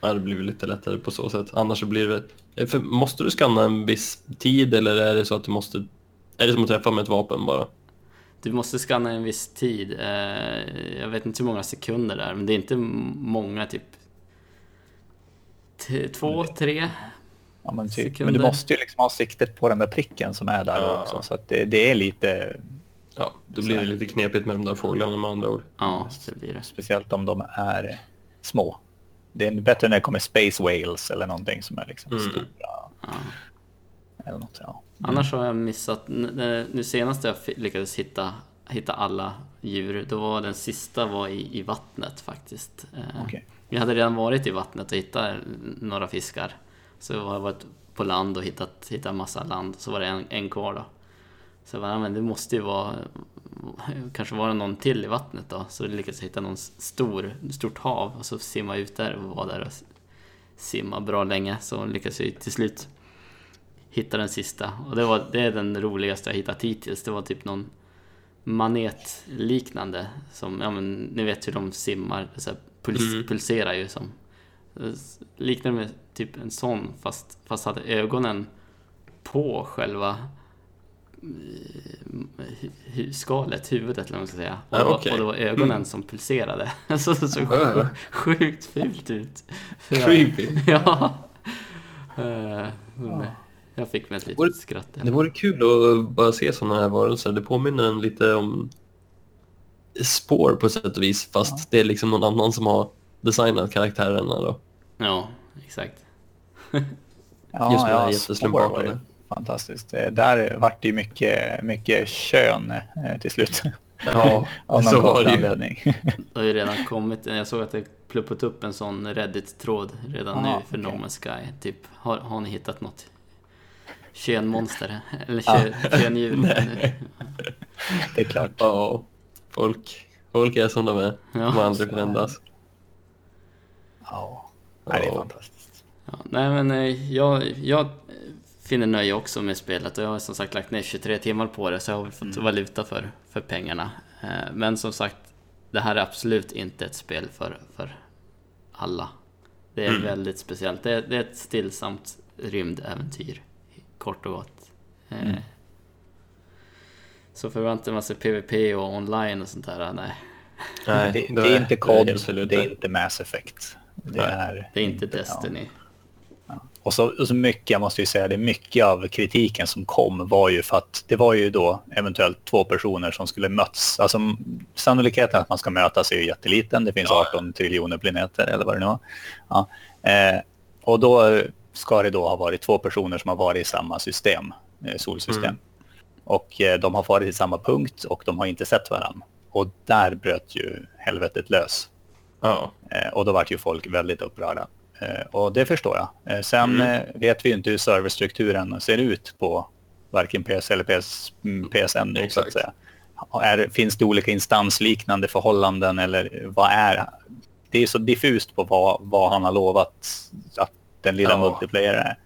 [SPEAKER 3] Ja, det blir lite lättare på så sätt. Annars så blir det... För måste du skanna en viss tid eller är det så att du måste... Är det som att träffa med ett vapen bara?
[SPEAKER 1] Du måste scanna en viss tid. Eh, jag vet inte hur många sekunder det är, men det är inte många, typ t- två, tre.
[SPEAKER 2] Ja, men, typ. men du måste ju liksom ha siktet på den där pricken som är där
[SPEAKER 3] Ja.
[SPEAKER 2] också. Så att det, det är lite,
[SPEAKER 3] Ja, då blir det lite knepigt med de där fåglarna med andra ord.
[SPEAKER 1] Ja, det blir det.
[SPEAKER 2] speciellt om de är små. Det är bättre när det kommer Space Whales eller någonting som är liksom
[SPEAKER 3] Mm.
[SPEAKER 2] stora.
[SPEAKER 1] Ja.
[SPEAKER 2] Eller något, ja.
[SPEAKER 1] Annars har jag missat, nu senast jag lyckades hitta, hitta alla djur, då var den sista var i, i vattnet faktiskt. Eh,
[SPEAKER 2] Okej.
[SPEAKER 1] Jag hade redan varit i vattnet och hittat några fiskar. Så har jag varit på land och hittat, hittat massa land, så var det en, en kvar då. Så jag bara, men det måste ju vara, kanske vara någon till i vattnet då. Så jag lyckades hitta någon stor, stort hav och så simma ut där och vara där och simma bra länge. Så lyckades jag till slut hitta den sista. Och det, var, det är den roligaste jag hittat hittills. Det var typ någon, manetliknande. Som, ja men ni vet hur de simmar, så här, puls,
[SPEAKER 3] Mm.
[SPEAKER 1] pulserar ju som. Liknande med typ en sån fast, fast hade ögonen på själva eh, skalet, huvudet eller vad man ska säga. Och,
[SPEAKER 3] Ja,
[SPEAKER 1] det var-
[SPEAKER 3] okej.
[SPEAKER 1] och det var ögonen
[SPEAKER 3] Mm.
[SPEAKER 1] som pulserade. Så det såg
[SPEAKER 3] Ja, ja.
[SPEAKER 1] sjukt fult ut.
[SPEAKER 3] Creepy.
[SPEAKER 1] Ja. Eh, men Jag fick mig ett
[SPEAKER 3] Vore-
[SPEAKER 1] litet skratt.
[SPEAKER 3] Det vore kul att bara se sådana här varelser. Det påminner en lite om spår på sätt och vis, fast det är liksom någon annan som har designat karaktärerna då.
[SPEAKER 1] Ja, exakt.
[SPEAKER 2] Ja,
[SPEAKER 3] Just det här
[SPEAKER 2] ja, var ju Fantastiskt. Det- Där vart det ju mycket, mycket kön eh, till slut.
[SPEAKER 3] Ja,
[SPEAKER 2] Av
[SPEAKER 3] så
[SPEAKER 2] någon
[SPEAKER 3] var
[SPEAKER 2] konstig
[SPEAKER 3] det ju.
[SPEAKER 2] anledning.
[SPEAKER 1] Det har ju redan kommit, jag såg att det pluppat upp en sån Reddit-tråd redan
[SPEAKER 2] Ah,
[SPEAKER 1] nu för
[SPEAKER 2] okej.
[SPEAKER 1] No Man's Sky. Typ, har, har ni hittat något könmonster? Eller
[SPEAKER 2] Ah.
[SPEAKER 1] kön, köndjur?
[SPEAKER 2] Det är klart.
[SPEAKER 3] Ja, folk, folk är som de är.
[SPEAKER 1] Ja.
[SPEAKER 3] De andra förändras.
[SPEAKER 2] Ja, Nej, det är fantastiskt.
[SPEAKER 1] Ja, nej men eh, jag, jag finner nöje också med spelet och jag har som sagt lagt ner 23 timmar på det så jag har fått
[SPEAKER 2] Mm.
[SPEAKER 1] valuta för, för pengarna. Eh, Men som sagt, det här är absolut inte ett spel för, för alla. Det är
[SPEAKER 3] Mm.
[SPEAKER 1] väldigt speciellt. Det är, det är ett stillsamt rymdäventyr, kort och gott. Eh,
[SPEAKER 2] Mm.
[SPEAKER 1] Så förväntar man sig PVP och online och sånt där, nej.
[SPEAKER 3] Nej,
[SPEAKER 2] det, det är inte COD, det är inte Mass Effect. Det
[SPEAKER 3] Nej,
[SPEAKER 2] är,
[SPEAKER 1] Det är inte
[SPEAKER 2] ja.
[SPEAKER 1] Destiny.
[SPEAKER 2] Och så, och så mycket, jag måste ju säga det, mycket av kritiken som kom var ju för att det var ju då eventuellt två personer som skulle möts. Alltså sannolikheten att man ska mötas är ju jätteliten. Det finns
[SPEAKER 3] Ja.
[SPEAKER 2] 18 triljoner planeter eller vad det nu var. Ja. Eh, och då ska det då ha varit två personer som har varit i samma system, eh, solsystem.
[SPEAKER 3] Mm.
[SPEAKER 2] Och eh, de har varit i samma punkt och de har inte sett varandra. Och där bröt ju helvetet lös.
[SPEAKER 3] Ja,
[SPEAKER 2] Eh, och då vart ju folk väldigt upprörda. Eh, och det förstår jag. Eh, sen
[SPEAKER 3] Mm.
[SPEAKER 2] vet vi ju inte hur serverstrukturen ser ut på varken PS eller PS, mm, PSN nu, så att säga. Är, finns det olika instansliknande förhållanden eller vad är... Det är så diffust på vad, vad han har lovat att den lilla
[SPEAKER 3] Ja.
[SPEAKER 2] multiplayer är.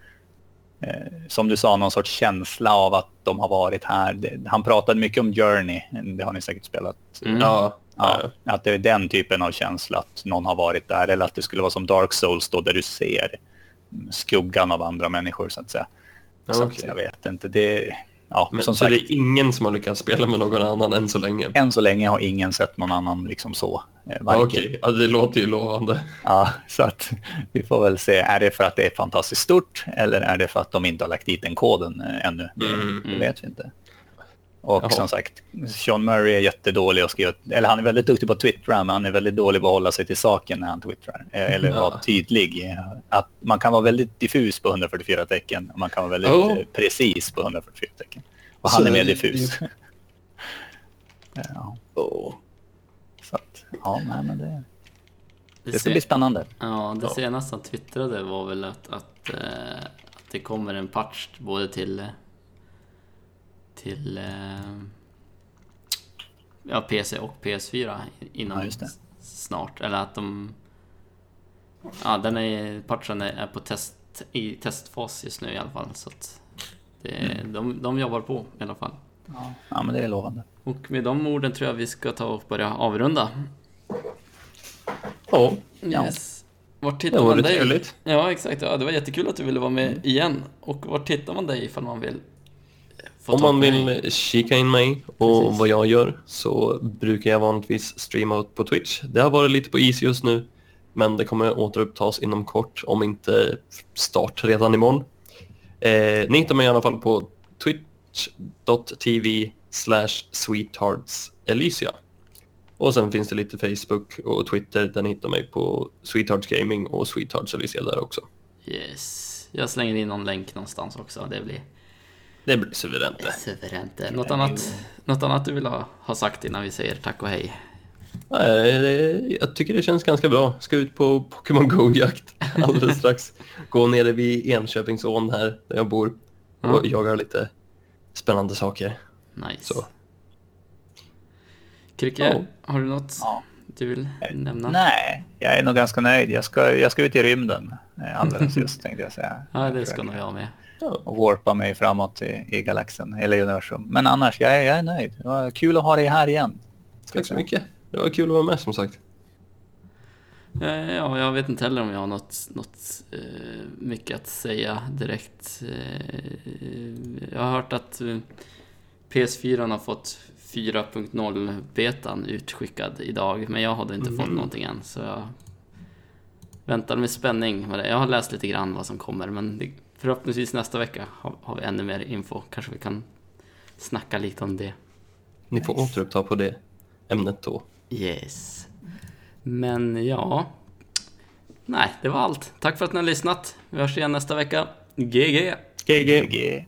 [SPEAKER 2] Eh, som du sa, någon sorts känsla av att de har varit här. Det, han pratade mycket om Journey, det har ni säkert spelat.
[SPEAKER 1] Mm.
[SPEAKER 3] ja,
[SPEAKER 2] Ja,
[SPEAKER 3] ja.
[SPEAKER 2] att det är den typen av känsla att någon har varit där eller att det skulle vara som Dark Souls då där du ser skuggan av andra människor så att säga.
[SPEAKER 3] Ja,
[SPEAKER 2] så att jag vet inte. Det, ja,
[SPEAKER 3] Men,
[SPEAKER 2] som
[SPEAKER 3] så
[SPEAKER 2] sagt,
[SPEAKER 3] det är ingen som har lyckats spela med någon annan än så länge?
[SPEAKER 2] än så länge har ingen sett någon annan liksom så. Eh, varken.
[SPEAKER 3] Okej, ja, det låter ju lovande.
[SPEAKER 2] Ja, så att vi får väl se. Är det för att det är fantastiskt stort eller är det för att de inte har lagt dit den koden eh, ännu? Det,
[SPEAKER 3] Mm,
[SPEAKER 2] det
[SPEAKER 1] mm.
[SPEAKER 2] vet vi inte. Och
[SPEAKER 3] Jaha.
[SPEAKER 2] som sagt, Sean Murray är jättedålig att skriva, eller han är väldigt duktig på att twittra, men han är väldigt dålig på att hålla sig till saken när han twittrar. Eh, Eller
[SPEAKER 3] Ja.
[SPEAKER 2] vara tydlig. Att man kan vara väldigt diffus på 144 tecken och man kan vara väldigt
[SPEAKER 3] Ja.
[SPEAKER 2] eh, precis på 144 tecken. Och
[SPEAKER 3] Så
[SPEAKER 2] han är mer
[SPEAKER 3] det-
[SPEAKER 2] diffus. ja, så att, ja, nej, men det,
[SPEAKER 1] Det
[SPEAKER 2] det ska
[SPEAKER 1] ser-
[SPEAKER 2] bli spännande.
[SPEAKER 1] Ja, det senaste han twittrade var väl att, att, eh, att det kommer en patch både till, till eh, ja, PC och PS4 inom
[SPEAKER 2] Ja, det.
[SPEAKER 1] snart. Eller att de... Ja, den är, patchen är, på test, i testfas just nu i alla fall. Så att det,
[SPEAKER 2] Mm.
[SPEAKER 1] de, de jobbar på i alla fall.
[SPEAKER 2] Ja, ja men det är lovande.
[SPEAKER 1] Och med de orden tror jag vi ska ta och börja avrunda.
[SPEAKER 3] Ja,
[SPEAKER 2] Ja.
[SPEAKER 1] Yes. Vart
[SPEAKER 3] det
[SPEAKER 1] tittar
[SPEAKER 3] var
[SPEAKER 1] man dig?
[SPEAKER 3] trevligt.
[SPEAKER 1] Ja, exakt. Ja, det var jättekul att du ville vara
[SPEAKER 2] Mm.
[SPEAKER 1] med igen. Och vart tittar man dig ifall man vill
[SPEAKER 3] Om man vill kika in mig och
[SPEAKER 1] Precis.
[SPEAKER 3] vad jag gör så brukar jag vanligtvis streama ut på Twitch. Det har varit lite på is just nu, men det kommer återupptas inom kort, om inte start redan imorgon. Eh, ni hittar mig i alla fall på twitch.tv slash sweetheartselysia. Och sen finns det lite Facebook och Twitter där ni hittar mig på Sweethearts Gaming och Sweethearts Elysia där också.
[SPEAKER 1] Yes. Jag slänger in någon länk någonstans också. Det blir
[SPEAKER 3] Det blir suveränt det.
[SPEAKER 1] suveränt. Något annat, något annat du vill ha, ha sagt innan vi säger tack och hej?
[SPEAKER 3] Nej, Jag tycker det känns ganska bra. Ska ut på Pokémon Go-jakt alldeles strax. Gå nere vid Enköpingsån här där jag bor och
[SPEAKER 1] Mm.
[SPEAKER 3] jaga lite spännande saker.
[SPEAKER 1] Nice.
[SPEAKER 3] Så.
[SPEAKER 1] Krycke, har du något
[SPEAKER 2] Ja.
[SPEAKER 1] du vill nämna?
[SPEAKER 2] Nej, jag är nog ganska nöjd. Jag ska, jag ska ut i rymden eh, alldeles just tänkte jag säga.
[SPEAKER 1] Ja, det ska nog jag med.
[SPEAKER 2] Och warpa mig framåt i, i galaxen eller universum. Men annars, jag är, jag är nöjd. Det var kul att ha dig här igen.
[SPEAKER 3] Tack så mycket. Det var kul att vara med som sagt.
[SPEAKER 1] Eh, Ja, jag vet inte heller om jag har något, något eh, mycket att säga direkt. Eh, jag har hört att eh, PS4 har fått 4.0-betan utskickad idag, men jag hade inte fått någonting än, så jag väntar med spänning. Jag har läst lite grann vad som kommer, men det, förhoppningsvis nästa vecka har, har vi ännu mer info. Kanske vi kan snacka lite om det.
[SPEAKER 3] Ni får återuppta på det ämnet då.
[SPEAKER 1] Yes. Men ja... Nej, det var allt. Tack för att ni har lyssnat. Vi hörs igen nästa vecka. GG!
[SPEAKER 3] GG!
[SPEAKER 2] GG.